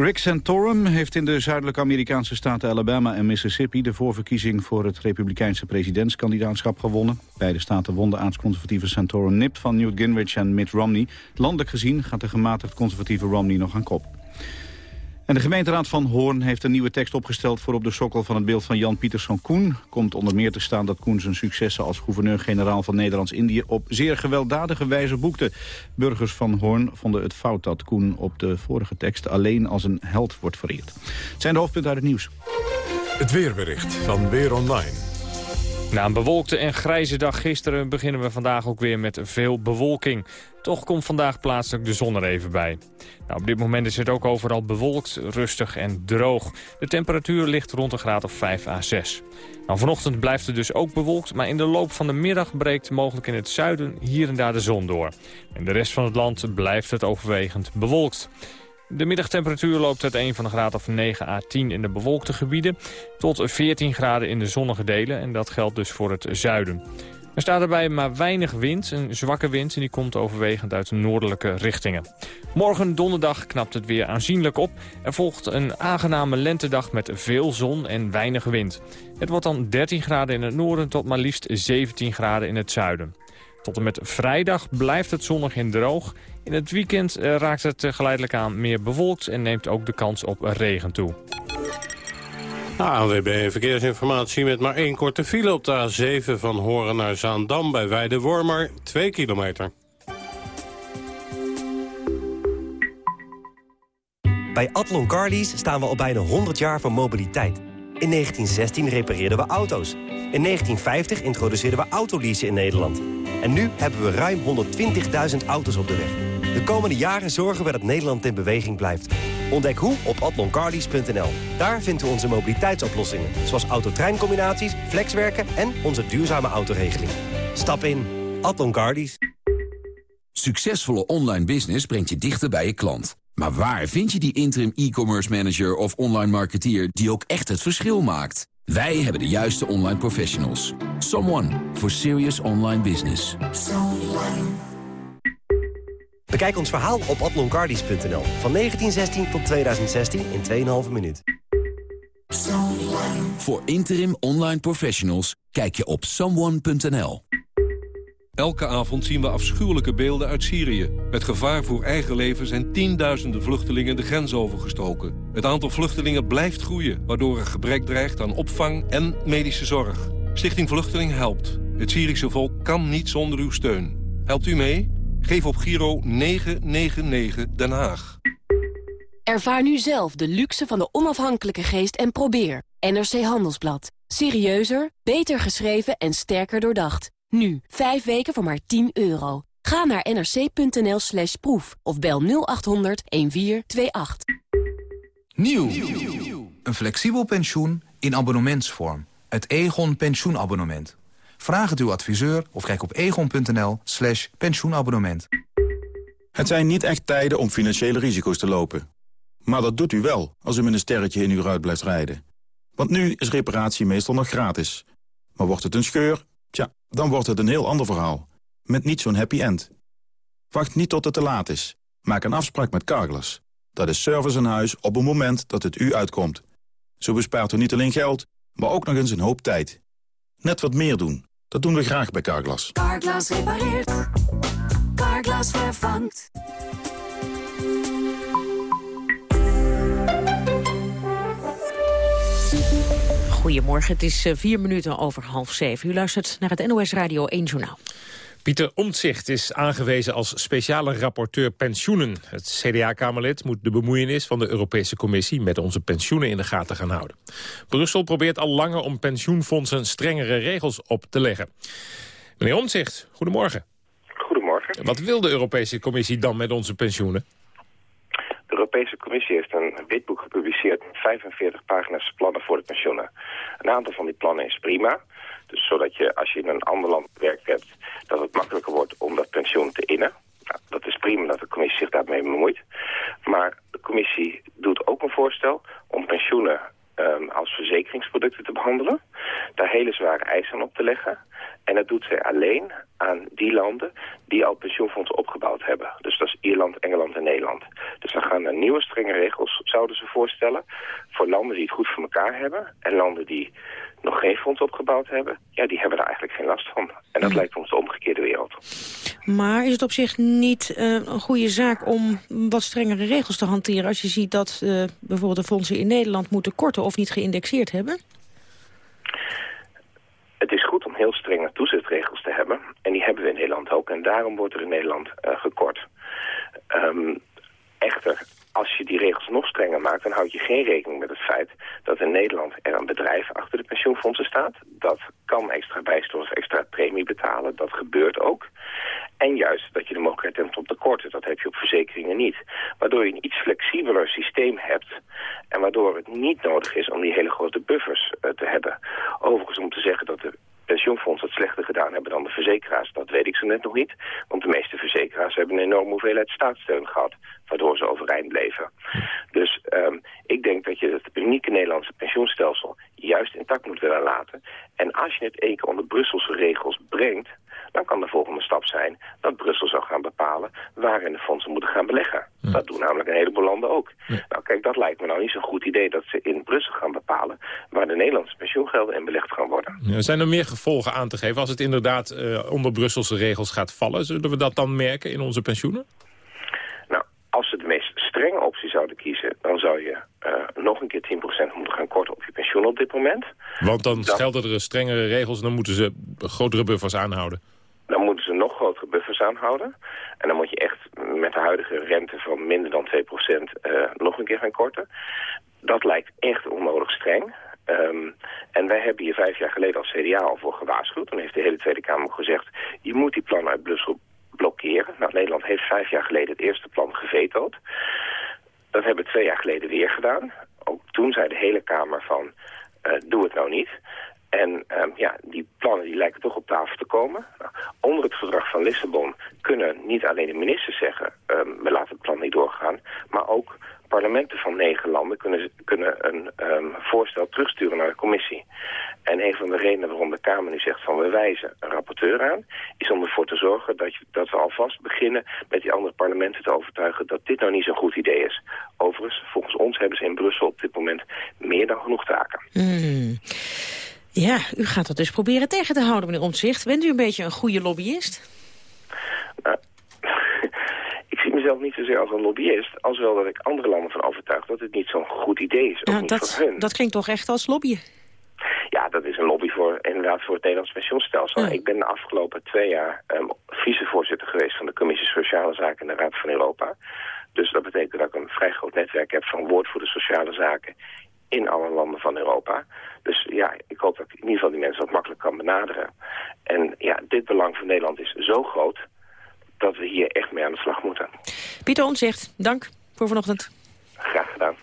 Rick Santorum heeft in de zuidelijke Amerikaanse staten Alabama en Mississippi de voorverkiezing voor het republikeinse presidentskandidaatschap gewonnen. Beide staten won de aardsconservatieve Santorum nipt van Newt Gingrich en Mitt Romney. Landelijk gezien gaat de gematigd conservatieve Romney nog aan kop. En de gemeenteraad van Hoorn heeft een nieuwe tekst opgesteld... voor op de sokkel van het beeld van Jan Pieterszoon Koen. Komt onder meer te staan dat Koen zijn successen als gouverneur-generaal van Nederlands-Indië... op zeer gewelddadige wijze boekte. Burgers van Hoorn vonden het fout dat Koen op de vorige tekst... alleen als een held wordt vereerd. Het zijn de hoofdpunten uit het nieuws. Het weerbericht van Weer Online. Na een bewolkte en grijze dag gisteren beginnen we vandaag ook weer met veel bewolking. Toch komt vandaag plaatselijk de zon er even bij. Nou, op dit moment is het ook overal bewolkt, rustig en droog. De temperatuur ligt rond een graad of 5 à 6. Nou, vanochtend blijft het dus ook bewolkt, maar in de loop van de middag breekt mogelijk in het zuiden hier en daar de zon door. In de rest van het land blijft het overwegend bewolkt. De middagtemperatuur loopt uit een van de graad of 9 à 10 in de bewolkte gebieden... tot 14 graden in de zonnige delen en dat geldt dus voor het zuiden. Er staat erbij maar weinig wind, een zwakke wind... en die komt overwegend uit de noordelijke richtingen. Morgen donderdag knapt het weer aanzienlijk op. Er volgt een aangename lentedag met veel zon en weinig wind. Het wordt dan 13 graden in het noorden tot maar liefst 17 graden in het zuiden. Tot en met vrijdag blijft het zonnig en droog. In het weekend eh, raakt het eh, geleidelijk aan meer bewolkt en neemt ook de kans op regen toe. ANWB Verkeersinformatie met maar één korte file op de A7 van Horen naar Zaandam bij Weidewormer, 2 kilometer. Bij Atlon Carlies staan we al bijna 100 jaar van mobiliteit. In 1916 repareerden we auto's. In 1950 introduceerden we autoleasen in Nederland. En nu hebben we ruim 120.000 auto's op de weg. De komende jaren zorgen we dat Nederland in beweging blijft. Ontdek hoe op atloncardies.nl. Daar vindt u onze mobiliteitsoplossingen. Zoals autotreincombinaties, flexwerken en onze duurzame autoregeling. Stap in. Atlon Succesvolle online business brengt je dichter bij je klant. Maar waar vind je die interim e-commerce manager of online marketeer... die ook echt het verschil maakt? Wij hebben de juiste online professionals. Someone for serious online business. Bekijk ons verhaal op atloncardies.nl. Van 1916 tot 2016 in 2,5 minuut. Voor interim online professionals kijk je op someone.nl. Elke avond zien we afschuwelijke beelden uit Syrië. Met gevaar voor eigen leven zijn tienduizenden vluchtelingen de grens overgestoken. Het aantal vluchtelingen blijft groeien, waardoor er gebrek dreigt aan opvang en medische zorg. Stichting Vluchteling helpt. Het Syrische volk kan niet zonder uw steun. Helpt u mee? Geef op Giro 999 Den Haag. Ervaar nu zelf de luxe van de onafhankelijke geest en probeer. NRC Handelsblad. Serieuzer, beter geschreven en sterker doordacht. Nu, 5 weken voor maar 10 euro. Ga naar nrc.nl slash proef of bel 0800 1428. Nieuw. Een flexibel pensioen in abonnementsvorm. Het Egon pensioenabonnement. Vraag het uw adviseur of kijk op egon.nl slash pensioenabonnement. Het zijn niet echt tijden om financiële risico's te lopen. Maar dat doet u wel als u met een sterretje in uw ruit blijft rijden. Want nu is reparatie meestal nog gratis. Maar wordt het een scheur? Tja, dan wordt het een heel ander verhaal. Met niet zo'n happy end. Wacht niet tot het te laat is. Maak een afspraak met Carglass. Dat is service aan huis op het moment dat het u uitkomt. Zo bespaart u niet alleen geld, maar ook nog eens een hoop tijd. Net wat meer doen. Dat doen we graag bij Carglass. Carglass repareert. Carglass vervangt. Goedemorgen, het is eh, vier minuten over half zeven. U luistert naar het NOS Radio 1 Journaal. Pieter Omtzigt is aangewezen als speciale rapporteur pensioenen. Het CDA-kamerlid moet de bemoeienis van de Europese Commissie... met onze pensioenen in de gaten gaan houden. Brussel probeert al langer om pensioenfondsen strengere regels op te leggen. Meneer Omtzigt, goedemorgen. Goedemorgen. Wat wil de Europese Commissie dan met onze pensioenen? Europese Commissie heeft een witboek gepubliceerd... met 45 pagina's plannen voor de pensioenen. Een aantal van die plannen is prima... Dus zodat je, als je in een ander land werkt hebt, dat het makkelijker wordt om dat pensioen te innen. Nou, dat is prima dat de commissie zich daarmee bemoeit. Maar de commissie doet ook een voorstel om pensioenen um, als verzekeringsproducten te behandelen. Daar hele zware eisen op te leggen. En dat doet zij alleen aan die landen die al pensioenfondsen opgebouwd hebben. Dus dat is Ierland, Engeland en Nederland. Dus dan gaan er nieuwe strenge regels, zouden ze voorstellen... voor landen die het goed voor elkaar hebben... en landen die nog geen fonds opgebouwd hebben... ja, die hebben daar eigenlijk geen last van. En dat lijkt ons de omgekeerde wereld. Maar is het op zich niet uh, een goede zaak om wat strengere regels te hanteren... als je ziet dat uh, bijvoorbeeld de fondsen in Nederland moeten korten... of niet geïndexeerd hebben? Het is goed om heel strenge toezichtregels te hebben. En die hebben we in Nederland ook. En daarom wordt er in Nederland uh, gekort. Um, echter, als je die regels nog strenger maakt... dan houd je geen rekening met het feit dat in Nederland er een bedrijf achter de pensioenfondsen staat. Dat kan extra bijstand of extra premie betalen. Dat gebeurt ook. En juist dat je de mogelijkheid hebt om te korten. Dat heb je op verzekeringen niet. Waardoor je een iets flexibeler systeem hebt. En waardoor het niet nodig is om die hele grote buffers uh, te hebben. Overigens om te zeggen dat de pensioenfonds het slechter gedaan hebben dan de verzekeraars. Dat weet ik zo net nog niet. Want de meeste verzekeraars hebben een enorme hoeveelheid staatssteun gehad. Waardoor ze overeind bleven. Dus um, ik denk dat je het unieke Nederlandse pensioenstelsel juist intact moet willen laten. En als je het één keer onder Brusselse regels brengt dan kan de volgende stap zijn dat Brussel zou gaan bepalen waarin de fondsen moeten gaan beleggen. Dat doen namelijk een heleboel landen ook. Nou kijk, dat lijkt me nou niet zo'n goed idee dat ze in Brussel gaan bepalen waar de Nederlandse pensioengelden in belegd gaan worden. Ja, zijn er meer gevolgen aan te geven als het inderdaad uh, onder Brusselse regels gaat vallen? Zullen we dat dan merken in onze pensioenen? Nou, als ze de meest strenge optie zouden kiezen, dan zou je uh, nog een keer 10% moeten gaan korten op je pensioen op dit moment. Want dan, dan gelden er strengere regels en dan moeten ze grotere buffers aanhouden dan nog grotere buffers aanhouden. En dan moet je echt met de huidige rente van minder dan 2% uh, eh, nog een keer gaan korten. Dat lijkt echt onnodig streng. Um, en wij hebben hier vijf jaar geleden als CDA al voor gewaarschuwd. Toen heeft de hele Tweede Kamer gezegd... je moet die plannen uit Brussel blokkeren. Nou, Nederland heeft vijf jaar geleden het eerste plan gevetood. Dat hebben we twee jaar geleden weer gedaan. Ook toen zei de hele Kamer van... Uh, doe het nou niet. En um, ja, die plannen die lijken toch op tafel te komen. Onder het verdrag van Lissabon kunnen niet alleen de ministers zeggen... Um, we laten het plan niet doorgaan, maar ook parlementen van negen landen kunnen, kunnen een um, voorstel terugsturen naar de commissie. En een van de redenen waarom de Kamer nu zegt van we wijzen een rapporteur aan... is om ervoor te zorgen dat, je, dat we alvast beginnen met die andere parlementen te overtuigen... dat dit nou niet zo'n goed idee is. Overigens, volgens ons hebben ze in Brussel op dit moment meer dan genoeg taken. Mm. Ja, u gaat dat dus proberen tegen te houden, meneer Omtzigt. Bent u een beetje een goede lobbyist? Nou, ik zie mezelf niet zozeer als een lobbyist... als wel dat ik andere landen van overtuig dat het niet zo'n goed idee is. Ja, dat, dat klinkt toch echt als lobbyen? Ja, dat is een lobby voor, inderdaad voor het Nederlands pensioenstelsel. Ik ben de afgelopen twee jaar um, vicevoorzitter geweest... van de Commissie Sociale Zaken in de Raad van Europa. Dus dat betekent dat ik een vrij groot netwerk heb van woordvoerders sociale zaken in alle landen van Europa. Dus ja, ik hoop dat ik in ieder geval die mensen wat makkelijk kan benaderen. En ja, dit belang voor Nederland is zo groot dat we hier echt mee aan de slag moeten. Pieter Omtzigt, dank voor vanochtend. Graag gedaan.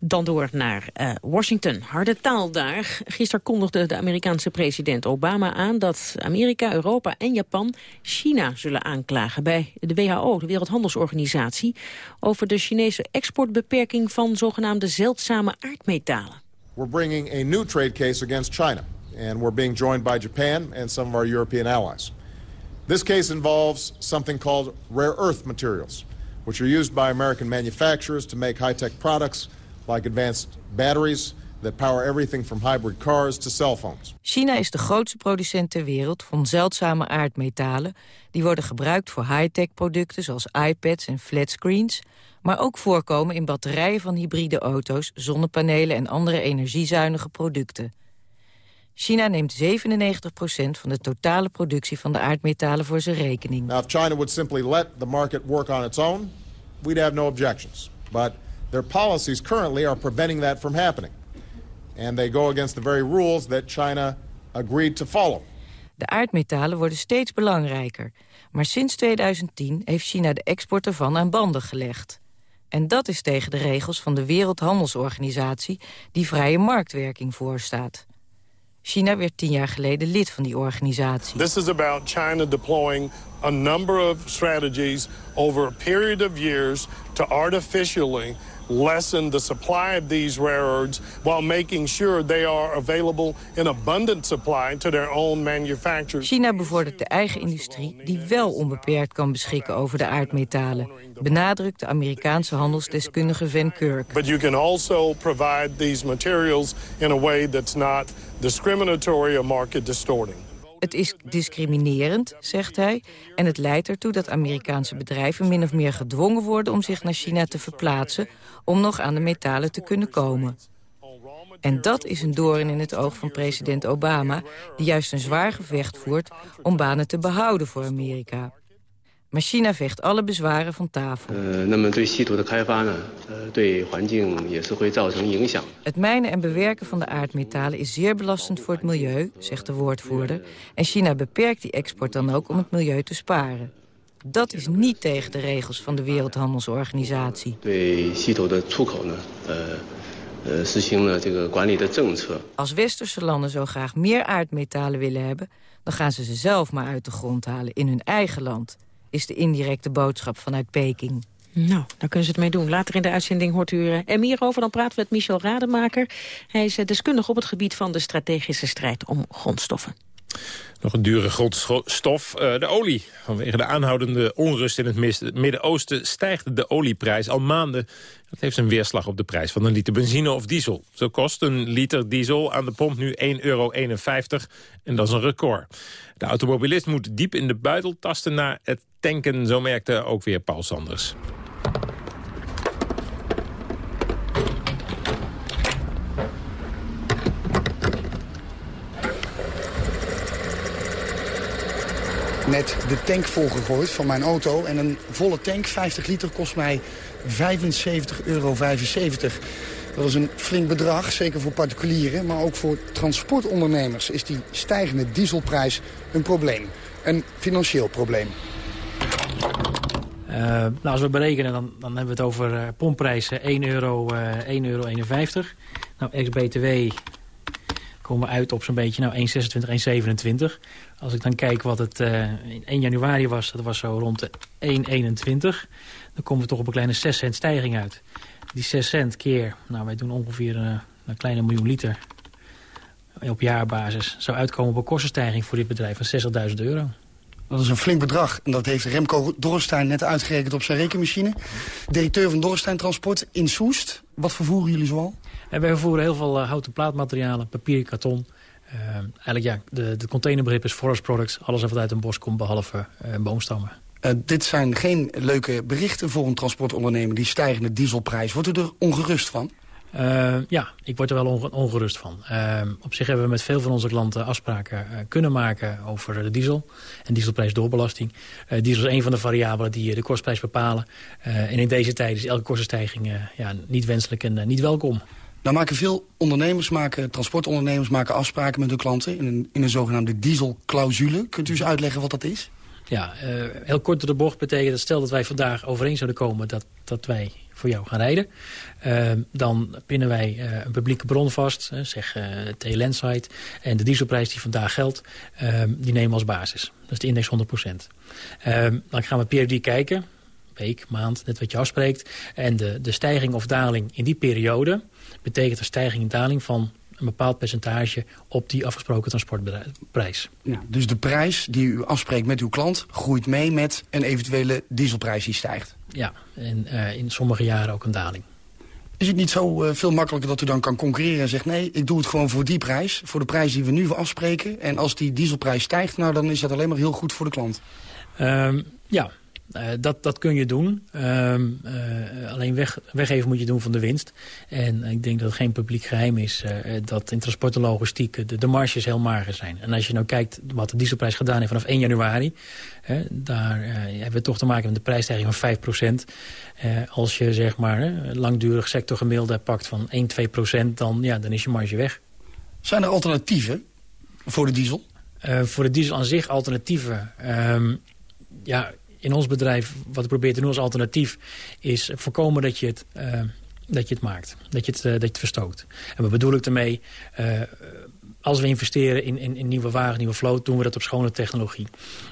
Dan door naar uh, Washington. Harde taal daar. Gisteren kondigde de Amerikaanse president Obama aan... dat Amerika, Europa en Japan China zullen aanklagen... bij de WHO, de Wereldhandelsorganisatie... over de Chinese exportbeperking van zogenaamde zeldzame aardmetalen. We're bringing a new trade case against China. And we're being joined by Japan and some of our European allies. This case involves something called rare earth materials, which are used by American manufacturers to make high-tech products like advanced batteries that power everything from hybrid cars to cell phones. China is de grootste producent ter wereld van zeldzame aardmetalen... die worden gebruikt voor high-tech producten zoals iPads en flatscreens... maar ook voorkomen in batterijen van hybride auto's, zonnepanelen... en andere energiezuinige producten. China neemt 97% van de totale productie van de aardmetalen voor zijn rekening. Now, if China would simply let the market work on its own, we'd have no objections. But their policies currently are preventing that from happening. And they go against the very rules that China agreed to follow. De aardmetalen worden steeds belangrijker. Maar sinds 2010 heeft China de export ervan aan banden gelegd. En dat is tegen de regels van de Wereldhandelsorganisatie... die vrije marktwerking voorstaat. China werd tien jaar geleden lid van die organisatie. This is about China deploying a number of strategies over a period of years to artificially lessen the supply of these rare earths while making sure they are available in abundant supply to their own manufacturers. China bevordert de eigen industrie die wel onbeperkt kan beschikken over de aardmetalen, benadrukt de Amerikaanse handelsdeskundige Van Kirk. But you can also provide these materials in a way that's not discriminatory or market distorting. Het is discriminerend, zegt hij, en het leidt ertoe dat Amerikaanse bedrijven min of meer gedwongen worden om zich naar China te verplaatsen om nog aan de metalen te kunnen komen. En dat is een doorn in het oog van president Obama... die juist een zwaar gevecht voert om banen te behouden voor Amerika. Maar China vecht alle bezwaren van tafel. Het mijnen en bewerken van de aardmetalen is zeer belastend voor het milieu, zegt de woordvoerder. En China beperkt die export dan ook om het milieu te sparen. Dat is niet tegen de regels van de Wereldhandelsorganisatie. Als westerse landen zo graag meer aardmetalen willen hebben... dan gaan ze ze zelf maar uit de grond halen in hun eigen land is de indirecte boodschap vanuit Peking. Nou, daar kunnen ze het mee doen. Later in de uitzending hoort u er eh, meer over. Dan praten we met Michel Rademaker. Hij is eh, deskundig op het gebied van de strategische strijd om grondstoffen. Nog een dure grondstof, uh, de olie. Vanwege de aanhoudende onrust in het Midden-Oosten stijgt de olieprijs al maanden. Dat heeft een weerslag op de prijs van een liter benzine of diesel. Zo kost een liter diesel aan de pomp nu 1,51 euro en dat is een record. De automobilist moet diep in de buidel tasten naar het tanken, zo merkte ook weer Paul Sanders. net de tank volgegooid van mijn auto. En een volle tank, 50 liter, kost mij 75,75 euro. Dat is een flink bedrag, zeker voor particulieren. Maar ook voor transportondernemers is die stijgende dieselprijs een probleem. Een financieel probleem. Uh, nou, als we berekenen, dan, dan hebben we het over uh, pompprijzen 1 euro, uh, 1,51 euro. Nou, ex-BTW komen we uit op zo'n beetje nou, 1,26, 1,27. Als ik dan kijk wat het in 1 januari was, dat was zo rond de 1,21. Dan komen we toch op een kleine 6 cent stijging uit. Die 6 cent keer, nou wij doen ongeveer een kleine miljoen liter op jaarbasis... zou uitkomen op een kostenstijging voor dit bedrijf van 60.000 euro. Dat is een flink bedrag. En dat heeft Remco Dorrestein net uitgerekend op zijn rekenmachine. Directeur van Dorrestein Transport in Soest. Wat vervoeren jullie zoal? En wij vervoeren heel veel uh, houten plaatmaterialen, papier, karton. Uh, eigenlijk ja, de, de containerbegrip is forest products. Alles wat uit een bos komt, behalve uh, boomstammen. dit zijn geen leuke berichten voor een transportondernemer... die stijgende dieselprijs. Wordt u er ongerust van? Uh, ja, ik word er wel ongerust van. Uh, op zich hebben we met veel van onze klanten afspraken uh, kunnen maken over de diesel. En dieselprijsdoorbelasting. diesel is een van de variabelen die de kostprijs bepalen. en in deze tijd is elke kostenstijging ja, niet wenselijk en niet welkom. Nou maken veel ondernemers, maken, transportondernemers maken afspraken met hun klanten... in een, in een zogenaamde dieselclausule. Kunt u eens uitleggen wat dat is? Ja, heel kort door de bocht betekent dat stel dat wij vandaag overeen zouden komen... dat, dat wij voor jou gaan rijden. Uh, dan pinnen wij uh, een publieke bron vast, zeg uh, T-Landsite. En de dieselprijs die vandaag geldt, ehm, die nemen we als basis. Dat is de index 100%. Ehm, dan gaan we periodiek kijken, week, maand, net wat je afspreekt. En de, de stijging of daling in die periode betekent een stijging en daling van een bepaald percentage op die afgesproken transportprijs. Ja, dus de prijs die u afspreekt met uw klant groeit mee met een eventuele dieselprijs die stijgt? Ja, en uh, in sommige jaren ook een daling. Is het niet zo uh, veel makkelijker dat u dan kan concurreren en zegt... nee, ik doe het gewoon voor die prijs, voor de prijs die we nu afspreken... en als die dieselprijs stijgt, nou, dan is dat alleen maar heel goed voor de klant? Um, ja, uh, dat, dat kun je doen. Um, uh, alleen weg, weggeven moet je doen van de winst. En ik denk dat het geen publiek geheim is uh, dat in transport en logistiek de, de marges heel mager zijn. En als je nou kijkt wat de dieselprijs gedaan heeft vanaf 1 januari... Daar hebben we toch te maken met de prijsstijging van 5% als je zeg maar langdurig sectorgemiddelde pakt van 1, 2% dan, ja, dan is je marge weg. Zijn er alternatieven voor de diesel? voor de diesel aan zich alternatieven... Um, ja, in ons bedrijf, wat we proberen te doen als alternatief... is voorkomen dat je het, uh, dat je het maakt. Dat je het, uh, dat je het verstookt. En wat bedoel ik ermee? Uh, als we investeren in, in, in, nieuwe wagen, nieuwe vloot... doen we dat op schone technologie.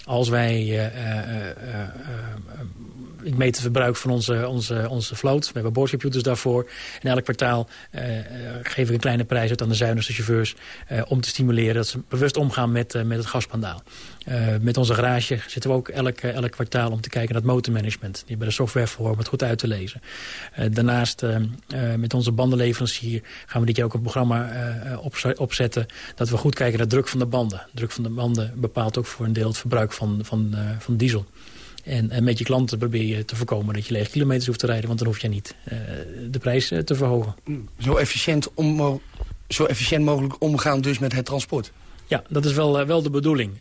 Als wij ik meet het verbruik van onze, onze, onze vloot. We hebben boordcomputers daarvoor. En elk kwartaal geef ik een kleine prijs uit aan de zuinigste chauffeurs... Om te stimuleren dat ze bewust omgaan met, met het gaspandaal. Met onze garage zitten we ook elk, elk kwartaal om te kijken naar het motormanagement. Die hebben de software voor om het goed uit te lezen. daarnaast met onze bandenleverancier gaan we dit jaar ook een programma opzetten... dat we goed kijken naar druk van de banden. druk van de banden bepaalt ook voor een deel het verbruik van, van, van diesel. En, met je klanten probeer je te voorkomen dat je lege kilometers hoeft te rijden. Want dan hoef je niet de prijs te verhogen. Zo efficiënt, om, zo efficiënt mogelijk omgaan dus met het transport. Ja, dat is wel, uh, wel de bedoeling.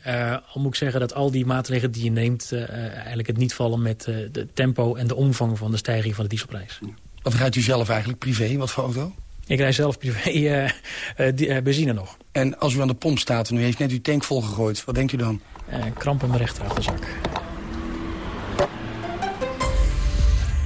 al moet ik zeggen dat al die maatregelen die je neemt... eigenlijk het niet vallen met het tempo en de omvang van de stijging van de dieselprijs. Wat rijdt u zelf eigenlijk privé? Wat voor auto? Ik rij zelf privé benzine nog. En als u aan de pomp staat en u heeft net uw tank volgegooid... wat denkt u dan? kramp in mijn rechterachterzak.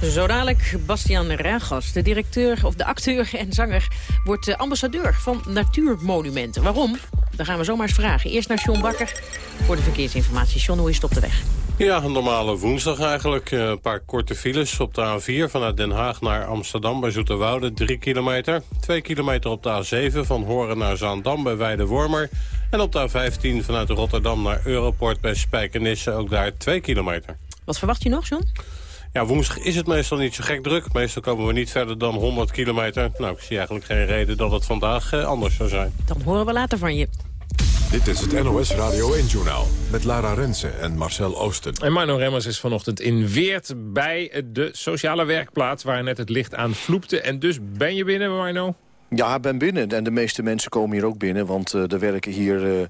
Zo dadelijk Bastiaan Ragas, de directeur of de acteur en zanger... wordt ambassadeur van natuurmonumenten. Waarom? Dan gaan we zomaar eens vragen. Eerst naar John Bakker voor de verkeersinformatie. John, hoe is het op de weg? Ja, een normale woensdag eigenlijk. Eh, een paar korte files op de A4 vanuit Den Haag naar Amsterdam bij Zoeterwoude, 3 kilometer. 2 kilometer op de A7 van Horen naar Zaandam bij Weide-Wormer. En op de A15 vanuit Rotterdam naar Europort bij Spijkenisse, ook daar 2 kilometer. Wat verwacht je nog, John? Ja, woensdag is het meestal niet zo gek druk. Meestal komen we niet verder dan 100 kilometer. Nou, ik zie eigenlijk geen reden dat het vandaag eh, anders zou zijn. Dan horen we later van je. Dit is het NOS Radio 1-journaal met Lara Rensen en Marcel Oosten. En Marno Remmers is vanochtend in Weert bij de sociale werkplaats... waar net het licht aan vloepte. En dus ben je binnen, Marno? Ja, ik ben binnen. En de meeste mensen komen hier ook binnen. Want uh, er werken hier, uh,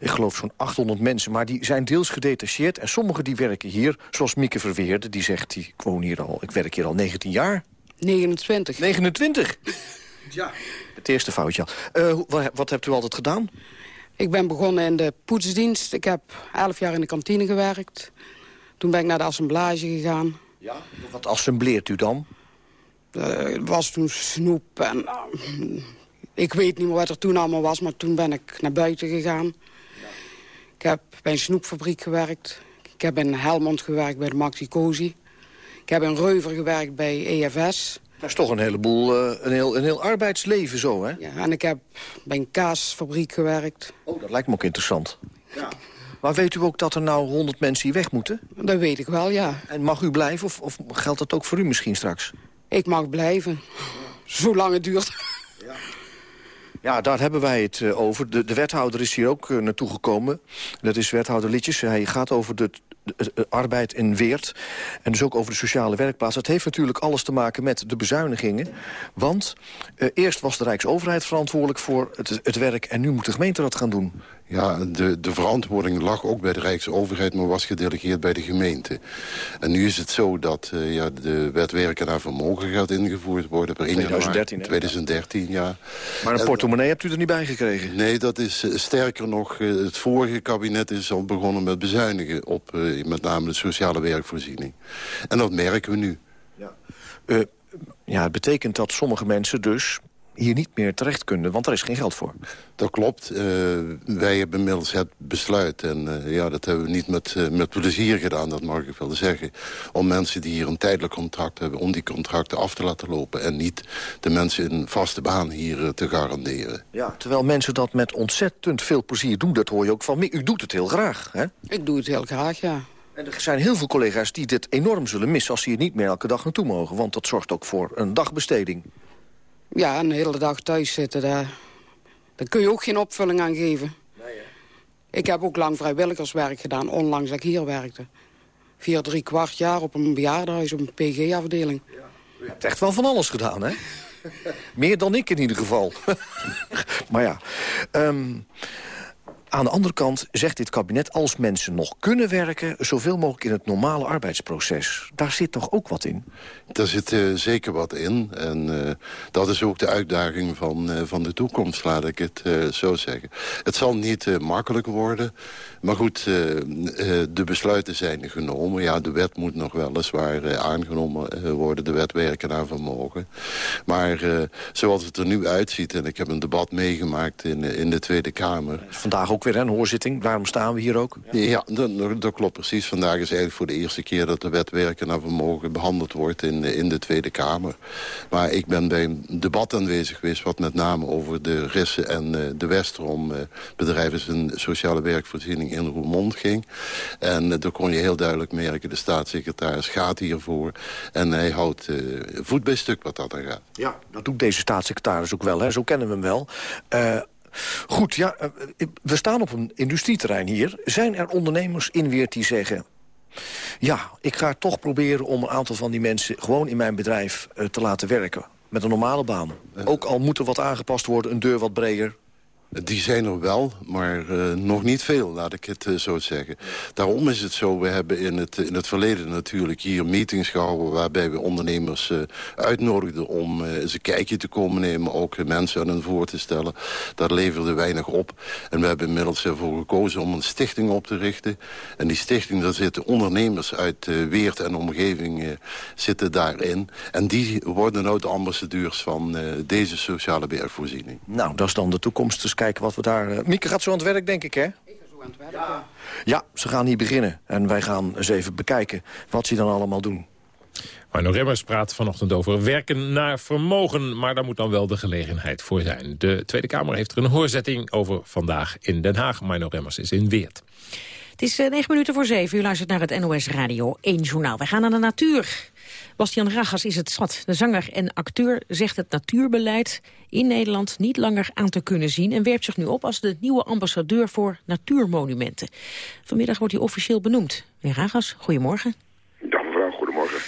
ik geloof, zo'n 800 mensen. Maar die zijn deels gedetacheerd. En sommigen die werken hier, zoals Mieke Verweerde. Die zegt, die, ik woon hier al, ik werk hier al 19 jaar. 29. 29? ja. Het eerste foutje al. Uh, wat, wat hebt u altijd gedaan? Ik ben begonnen in de poetsdienst. Ik heb 11 jaar in de kantine gewerkt. Toen ben ik naar de assemblage gegaan. Ja, wat assembleert u dan? Uh, was toen snoep en... Uh, ik weet niet meer wat er toen allemaal was, maar toen ben ik naar buiten gegaan. Ja. Ik heb bij een snoepfabriek gewerkt. Ik heb in Helmond gewerkt bij de Maxi Cosi. Ik heb in Reuver gewerkt bij EFS. Dat is toch een heleboel, uh, een, heel, een heel arbeidsleven zo, hè? Ja, en ik heb bij een kaasfabriek gewerkt. Oh, dat lijkt me ook interessant. Ja. Maar weet u ook dat er nou honderd mensen hier weg moeten? Dat weet ik wel, ja. En mag u blijven of, of geldt dat ook voor u misschien straks? Ik mag blijven. Zolang het duurt. Ja. Daar hebben wij het uh, over. De, de, wethouder is hier ook uh, naartoe gekomen. Dat is wethouder Litjes. Hij gaat over de, de, arbeid in Weert. En dus ook over de sociale werkplaats. Dat heeft natuurlijk alles te maken met de bezuinigingen. Want eerst was de Rijksoverheid verantwoordelijk voor het, het werk... en nu moet de gemeente dat gaan doen. Ja, de, de verantwoording lag ook bij de Rijksoverheid... maar was gedelegeerd bij de gemeente. En nu is het zo dat uh, ja, de wet werken naar vermogen gaat ingevoerd worden... per 2013, 2013, ja. Maar een portemonnee hebt u er niet bij gekregen? Nee, dat is uh, sterker nog... Uh, het vorige kabinet is al begonnen met bezuinigen... op met name de sociale werkvoorziening. En dat merken we nu. Ja. ja, het betekent dat sommige mensen dus hier niet meer terecht kunnen, want er is geen geld voor. Dat klopt. Uh, wij hebben inmiddels het besluit, en uh, ja, dat hebben we niet met, uh, met plezier gedaan, dat mag ik wel zeggen, om mensen die hier een tijdelijk contract hebben, om die contracten af te laten lopen en niet de mensen in vaste baan hier te garanderen. Ja, terwijl mensen dat met ontzettend veel plezier doen, dat hoor je ook van me. U doet het heel graag, hè? Ik doe het heel graag, ja. En er zijn heel veel collega's die dit enorm zullen missen... als ze hier niet meer elke dag naartoe mogen. Want dat zorgt ook voor een dagbesteding. Ja, een hele dag thuis zitten, daar, daar kun je ook geen opvulling aan geven. Nee, ik heb ook lang vrijwilligerswerk gedaan, onlangs dat ik hier werkte. Vier, drie kwart jaar op een bejaardenhuis, op een PG-afdeling. Ja. U hebt echt wel van alles gedaan, hè? Meer dan ik in ieder geval. maar ja, um, Aan de andere kant zegt dit kabinet... als mensen nog kunnen werken, zoveel mogelijk in het normale arbeidsproces. Daar zit toch ook wat in? Daar zit uh, zeker wat in. En uh, dat is ook de uitdaging van, uh, van de toekomst, laat ik het zo zeggen. Het zal niet makkelijk worden. Maar goed, de besluiten zijn genomen. Ja, de wet moet nog weliswaar aangenomen worden. De wet werken naar vermogen. Maar zoals het er nu uitziet... en ik heb een debat meegemaakt in, in de Tweede Kamer... Vandaag ook weer een hoorzitting. Waarom staan we hier ook? Ja, dat, dat, klopt precies. Vandaag is eigenlijk voor de eerste keer... dat de wet werken naar vermogen behandeld wordt in, in de Tweede Kamer. Maar ik ben bij een debat aanwezig geweest... wat met name over de Rissen en uh, de Westerom uh, bedrijven... zijn sociale werkvoorziening in Roermond ging. En uh, daar kon je heel duidelijk merken... de staatssecretaris gaat hiervoor. En hij houdt voet bij stuk wat dat aan gaat. Ja, dat doet deze staatssecretaris ook wel. Hè? Zo kennen we hem wel. Goed, ja, we staan op een industrieterrein hier. Zijn er ondernemers in Weert die zeggen... ja, ik ga toch proberen om een aantal van die mensen... gewoon in mijn bedrijf uh, te laten werken. Met een normale baan. Ook al moet er wat aangepast worden, een deur wat breder. Die zijn er wel, maar uh, nog niet veel, laat ik het uh, zo zeggen. Daarom is het zo, we hebben in het, in het verleden natuurlijk hier meetings gehouden... waarbij we ondernemers uh, uitnodigden om eens een kijkje te komen nemen... ook mensen aan hun voor te stellen. Dat leverde weinig op. En we hebben inmiddels ervoor gekozen om een stichting op te richten. En die stichting, daar zitten ondernemers uit Weert en omgeving zitten daarin. En die worden nou de ambassadeurs van deze sociale werkvoorziening. Nou, dat is dan de toekomst. Dus kijken wat we daar... Uh... Mieke gaat zo aan het werk, denk ik, hè? Ik ga zo aan het werk, ja. ja. ze gaan hier beginnen. En wij gaan eens even bekijken wat ze dan allemaal doen. Arno Remmers praat vanochtend over werken naar vermogen. Maar daar moet dan wel de gelegenheid voor zijn. De Tweede Kamer heeft er een hoorzetting over vandaag in Den Haag. Marno Remmers is in Weert. Het is uh, negen minuten voor zeven. U luistert naar het NOS Radio 1 Journaal. Wij gaan naar de natuur. Bastian Ragas is het zat. De zanger en acteur zegt het natuurbeleid in Nederland niet langer aan te kunnen zien... en werpt zich nu op als de nieuwe ambassadeur voor natuurmonumenten. Vanmiddag wordt hij officieel benoemd. Meneer Ragas, goedemorgen. Dag mevrouw, goedemorgen.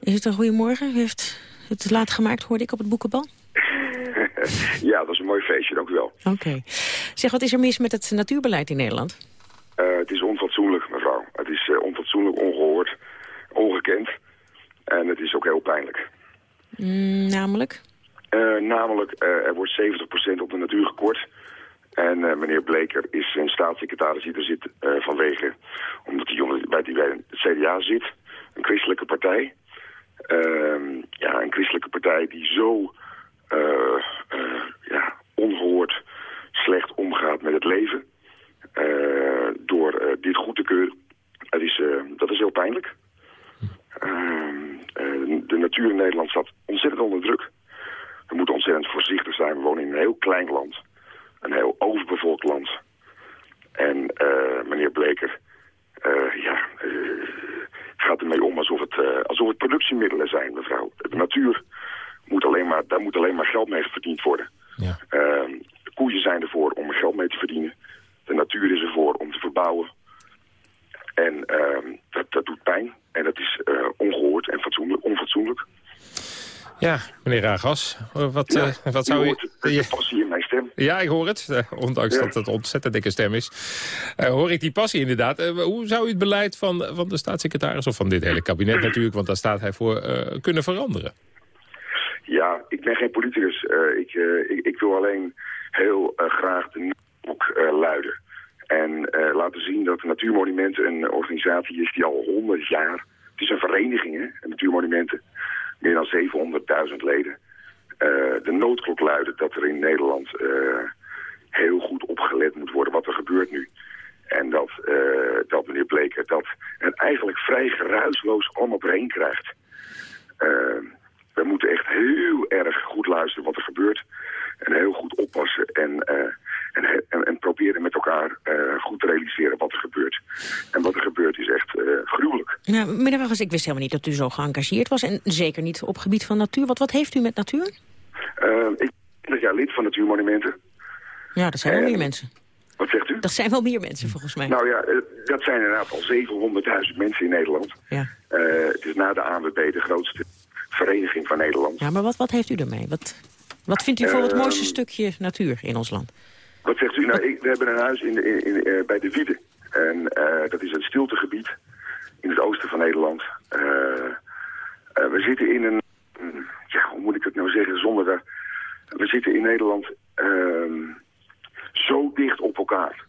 Is het een goedemorgen? U heeft het laat gemaakt, hoorde ik op het boekenbal? ja, dat is een mooi feestje, dank u wel. Oké. Zeg, wat is er mis met het natuurbeleid in Nederland? Uh, het is onfatsoenlijk, mevrouw. Het is uh, onfatsoenlijk, ongehoord, ongekend. En het is ook heel pijnlijk. Mm, namelijk? Uh, namelijk, uh, er wordt 70% op de natuur gekort. En uh, meneer Bleker is een staatssecretaris die er zit vanwege... omdat hij jongen bij, die bij het CDA zit, een christelijke partij. Ehm, ja, een christelijke partij die zo ja, ongehoord slecht omgaat met het leven... door dit goed te keuren. Dat is, dat is heel pijnlijk. Ehm, de natuur in Nederland staat ontzettend onder druk. We moeten ontzettend voorzichtig zijn. We wonen in een heel klein land. Een heel overbevolkt land. En uh, meneer Bleker uh, ja, uh, gaat ermee om alsof het, alsof het productiemiddelen zijn, mevrouw. De natuur moet alleen maar, daar moet alleen maar geld mee verdiend worden. Ja. Ehm, koeien zijn ervoor om er geld mee te verdienen. De natuur is ervoor om te verbouwen. En ehm, doet pijn. En dat is ongehoord en fatsoenlijk, onfatsoenlijk. Ja, meneer Ragas, wat, ja, uh, wat zou u... Je passie in mijn stem. Ja, ik hoor het, uh, ondanks ja. dat het een ontzettend dikke stem is. Uh, hoor ik die passie inderdaad. hoe zou u het beleid van, van de staatssecretaris, of van dit hele kabinet natuurlijk... want daar staat hij voor, kunnen veranderen? Ja, ik ben geen politicus. Ik, ik, ik, wil alleen heel graag de ook luiden. En laten zien dat Natuurmonumenten een organisatie is die al honderd jaar... Het is een vereniging, hè, Natuurmonumenten meer dan 700.000 leden. Uh, de noodklok luidde dat er in Nederland uh, heel goed opgelet moet worden wat er gebeurt nu. En dat, dat meneer Bleker dat het eigenlijk vrij geruisloos allemaal overheen krijgt. we moeten echt heel erg goed luisteren wat er gebeurt. En heel goed oppassen en, en, en, en, proberen met elkaar goed te realiseren wat er gebeurt. En wat er gebeurt is echt gruwelijk. Ja, meneer Waggers, ik wist helemaal niet dat u zo geëngageerd was. En zeker niet op gebied van natuur. Wat, wat heeft u met natuur? Uh, ik ben jaar lid van Natuurmonumenten. Ja, dat zijn wel meer mensen. Wat zegt u? Dat zijn wel meer mensen volgens mij. Nou ja, dat zijn inderdaad al 700.000 mensen in Nederland. Ja. Uh, het is na de ANWB de grootste vereniging van Nederland. Ja, maar wat, wat heeft u ermee? Wat, wat vindt u voor het mooiste stukje natuur in ons land? Wat zegt u? Nou, ik, we hebben een huis in, de- in, in, eh, bij de Wiede. En eh, dat is een stiltegebied in het oosten van Nederland. Eh, we zitten in een... mm, Ja, hoe moet ik het nou zeggen zonder dat... We zitten in Nederland ehm, zo dicht op elkaar.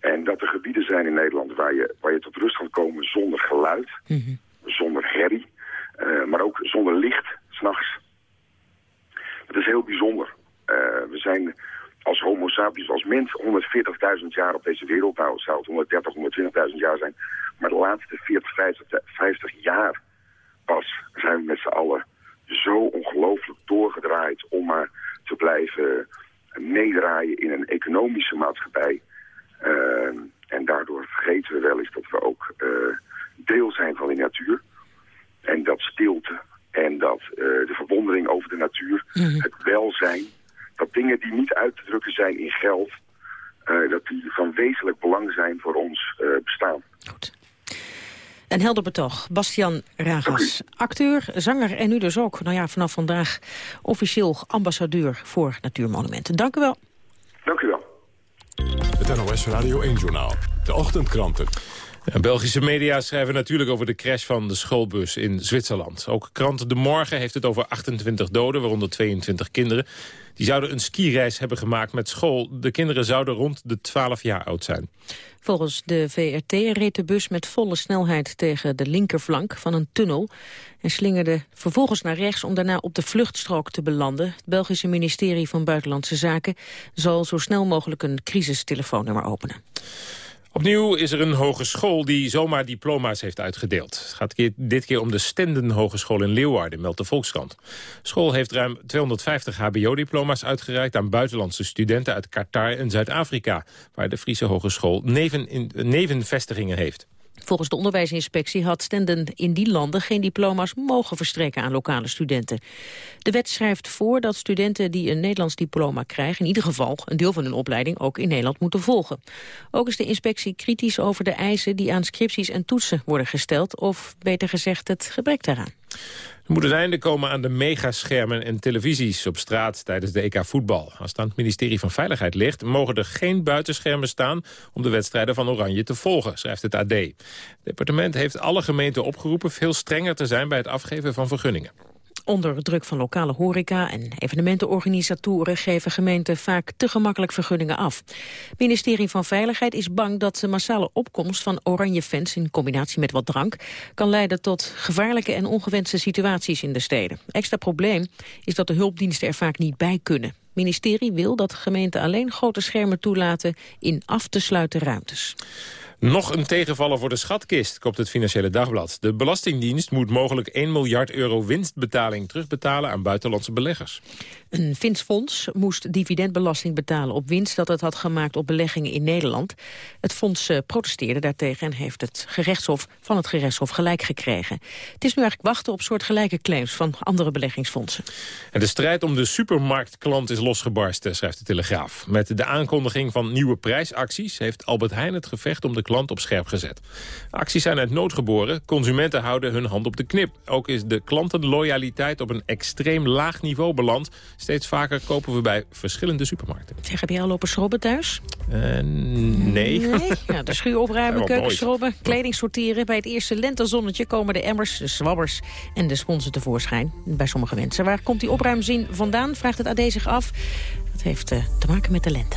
En dat er gebieden zijn in Nederland waar je, waar je tot rust kan komen zonder geluid, zonder herrie, maar ook zonder licht, s'nachts. Dat is heel bijzonder. Eh, we zijn als homo sapiens, als mens, 140.000 jaar op deze wereld. Nou, zou het 130, 120.000 jaar zijn. Maar de laatste 40, 50, 50 jaar pas zijn we met z'n allen zo ongelooflijk doorgedraaid om maar te blijven meedraaien in een economische maatschappij. Eh, en daardoor vergeten we wel eens dat we ook eh, deel zijn van die natuur. En dat stilte en dat eh, de verwondering over de natuur, het welzijn, te zijn in geld, eh, dat die van wezenlijk belang zijn voor ons eh, bestaan. Een helder betoog. Bastian Ragas, acteur, zanger en nu dus ook, nou ja, vanaf vandaag officieel ambassadeur voor Natuurmonumenten. Dank u wel. Dank u wel. Het NOS Radio 1-journaal. De ochtendkranten. Ja, Belgische media schrijven natuurlijk over de crash van de schoolbus in Zwitserland. Ook krant De Morgen heeft het over 28 doden, waaronder 22 kinderen. Die zouden een skireis hebben gemaakt met school. De kinderen zouden rond de 12 jaar oud zijn. Volgens de VRT reed de bus met volle snelheid tegen de linkerflank van een tunnel... en slingerde vervolgens naar rechts om daarna op de vluchtstrook te belanden. Het Belgische ministerie van Buitenlandse Zaken zal zo snel mogelijk een crisistelefoonnummer openen. Opnieuw is er een hogeschool die zomaar diploma's heeft uitgedeeld. Het gaat dit keer om de Stenden Hogeschool in Leeuwarden, meldt de Volkskrant. De school heeft ruim 250 hbo-diploma's uitgereikt aan buitenlandse studenten uit Qatar en Zuid-Afrika, waar de Friese Hogeschool neven, in, nevenvestigingen heeft. Volgens de onderwijsinspectie had Stenden in die landen geen diploma's mogen verstrekken aan lokale studenten. De wet schrijft voor dat studenten die een Nederlands diploma krijgen, in ieder geval een deel van hun opleiding ook in Nederland moeten volgen. Ook is de inspectie kritisch over de eisen die aan scripties en toetsen worden gesteld, of beter gezegd het gebrek daaraan. Er moet een einde komen aan de megaschermen en televisies op straat tijdens de EK voetbal. Als het aan het ministerie van Veiligheid ligt, mogen er geen buitenschermen staan om de wedstrijden van Oranje te volgen, schrijft het AD. Het departement heeft alle gemeenten opgeroepen veel strenger te zijn bij het afgeven van vergunningen. Onder druk van lokale horeca en evenementenorganisatoren geven gemeenten vaak te gemakkelijk vergunningen af. Het ministerie van Veiligheid is bang dat de massale opkomst van oranje fans in combinatie met wat drank kan leiden tot gevaarlijke en ongewenste situaties in de steden. Extra probleem is dat de hulpdiensten er vaak niet bij kunnen. Het ministerie wil dat gemeenten alleen grote schermen toelaten in af te sluiten ruimtes. Nog een tegenvaller voor de schatkist, koopt het Financiële Dagblad. De Belastingdienst moet mogelijk 1 miljard euro winstbetaling terugbetalen aan buitenlandse beleggers. Een Fins fonds moest dividendbelasting betalen op winst dat het had gemaakt op beleggingen in Nederland. Het fonds eh, protesteerde daartegen en heeft het gerechtshof van het gerechtshof gelijk gekregen. Het is nu eigenlijk wachten op soortgelijke claims van andere beleggingsfondsen. En de strijd om de supermarktklant is losgebarsten, schrijft de Telegraaf. Met de aankondiging van nieuwe prijsacties heeft Albert Heijn het gevecht om de klant op scherp gezet. Acties zijn uit nood geboren, consumenten houden hun hand op de knip. Ook is de klantenloyaliteit op een extreem laag niveau beland. Steeds vaker kopen we bij verschillende supermarkten. Zeg, heb jij al lopen schrobben thuis? Eh, nee. Nee? Ja, de schuur opruimen, keuken schrobben, kleding sorteren. Bij het eerste lentezonnetje komen de emmers, de zwabbers en de sponsen tevoorschijn. Bij sommige mensen. Waar komt die opruimzin vandaan, vraagt het AD zich af. Dat heeft eh, te maken met de lente.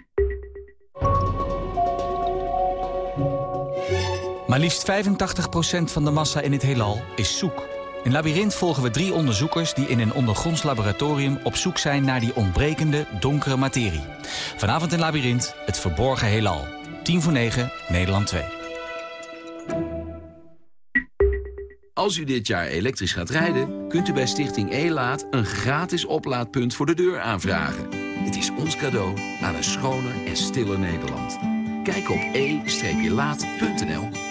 Maar liefst 85% van de massa in het heelal is zoek. In Labyrinth volgen we drie onderzoekers die in een ondergronds laboratorium op zoek zijn naar die ontbrekende donkere materie. Vanavond in Labyrinth, het verborgen heelal. 10 voor 9, Nederland 2. Als u dit jaar elektrisch gaat rijden, kunt u bij Stichting E-Laat een gratis oplaadpunt voor de deur aanvragen. Het is ons cadeau aan een schoner en stiller Nederland. Kijk op e-laat.nl.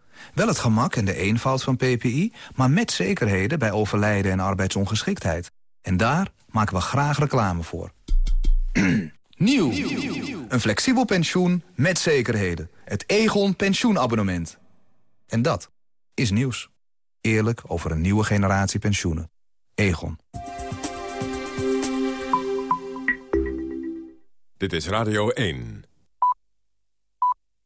Wel het gemak en de eenvoud van PPI, maar met zekerheden bij overlijden en arbeidsongeschiktheid. En daar maken we graag reclame voor. Nieuw. Een flexibel pensioen met zekerheden. Het Egon pensioenabonnement. En dat is nieuws. Eerlijk over een nieuwe generatie pensioenen. Egon. Dit is Radio 1.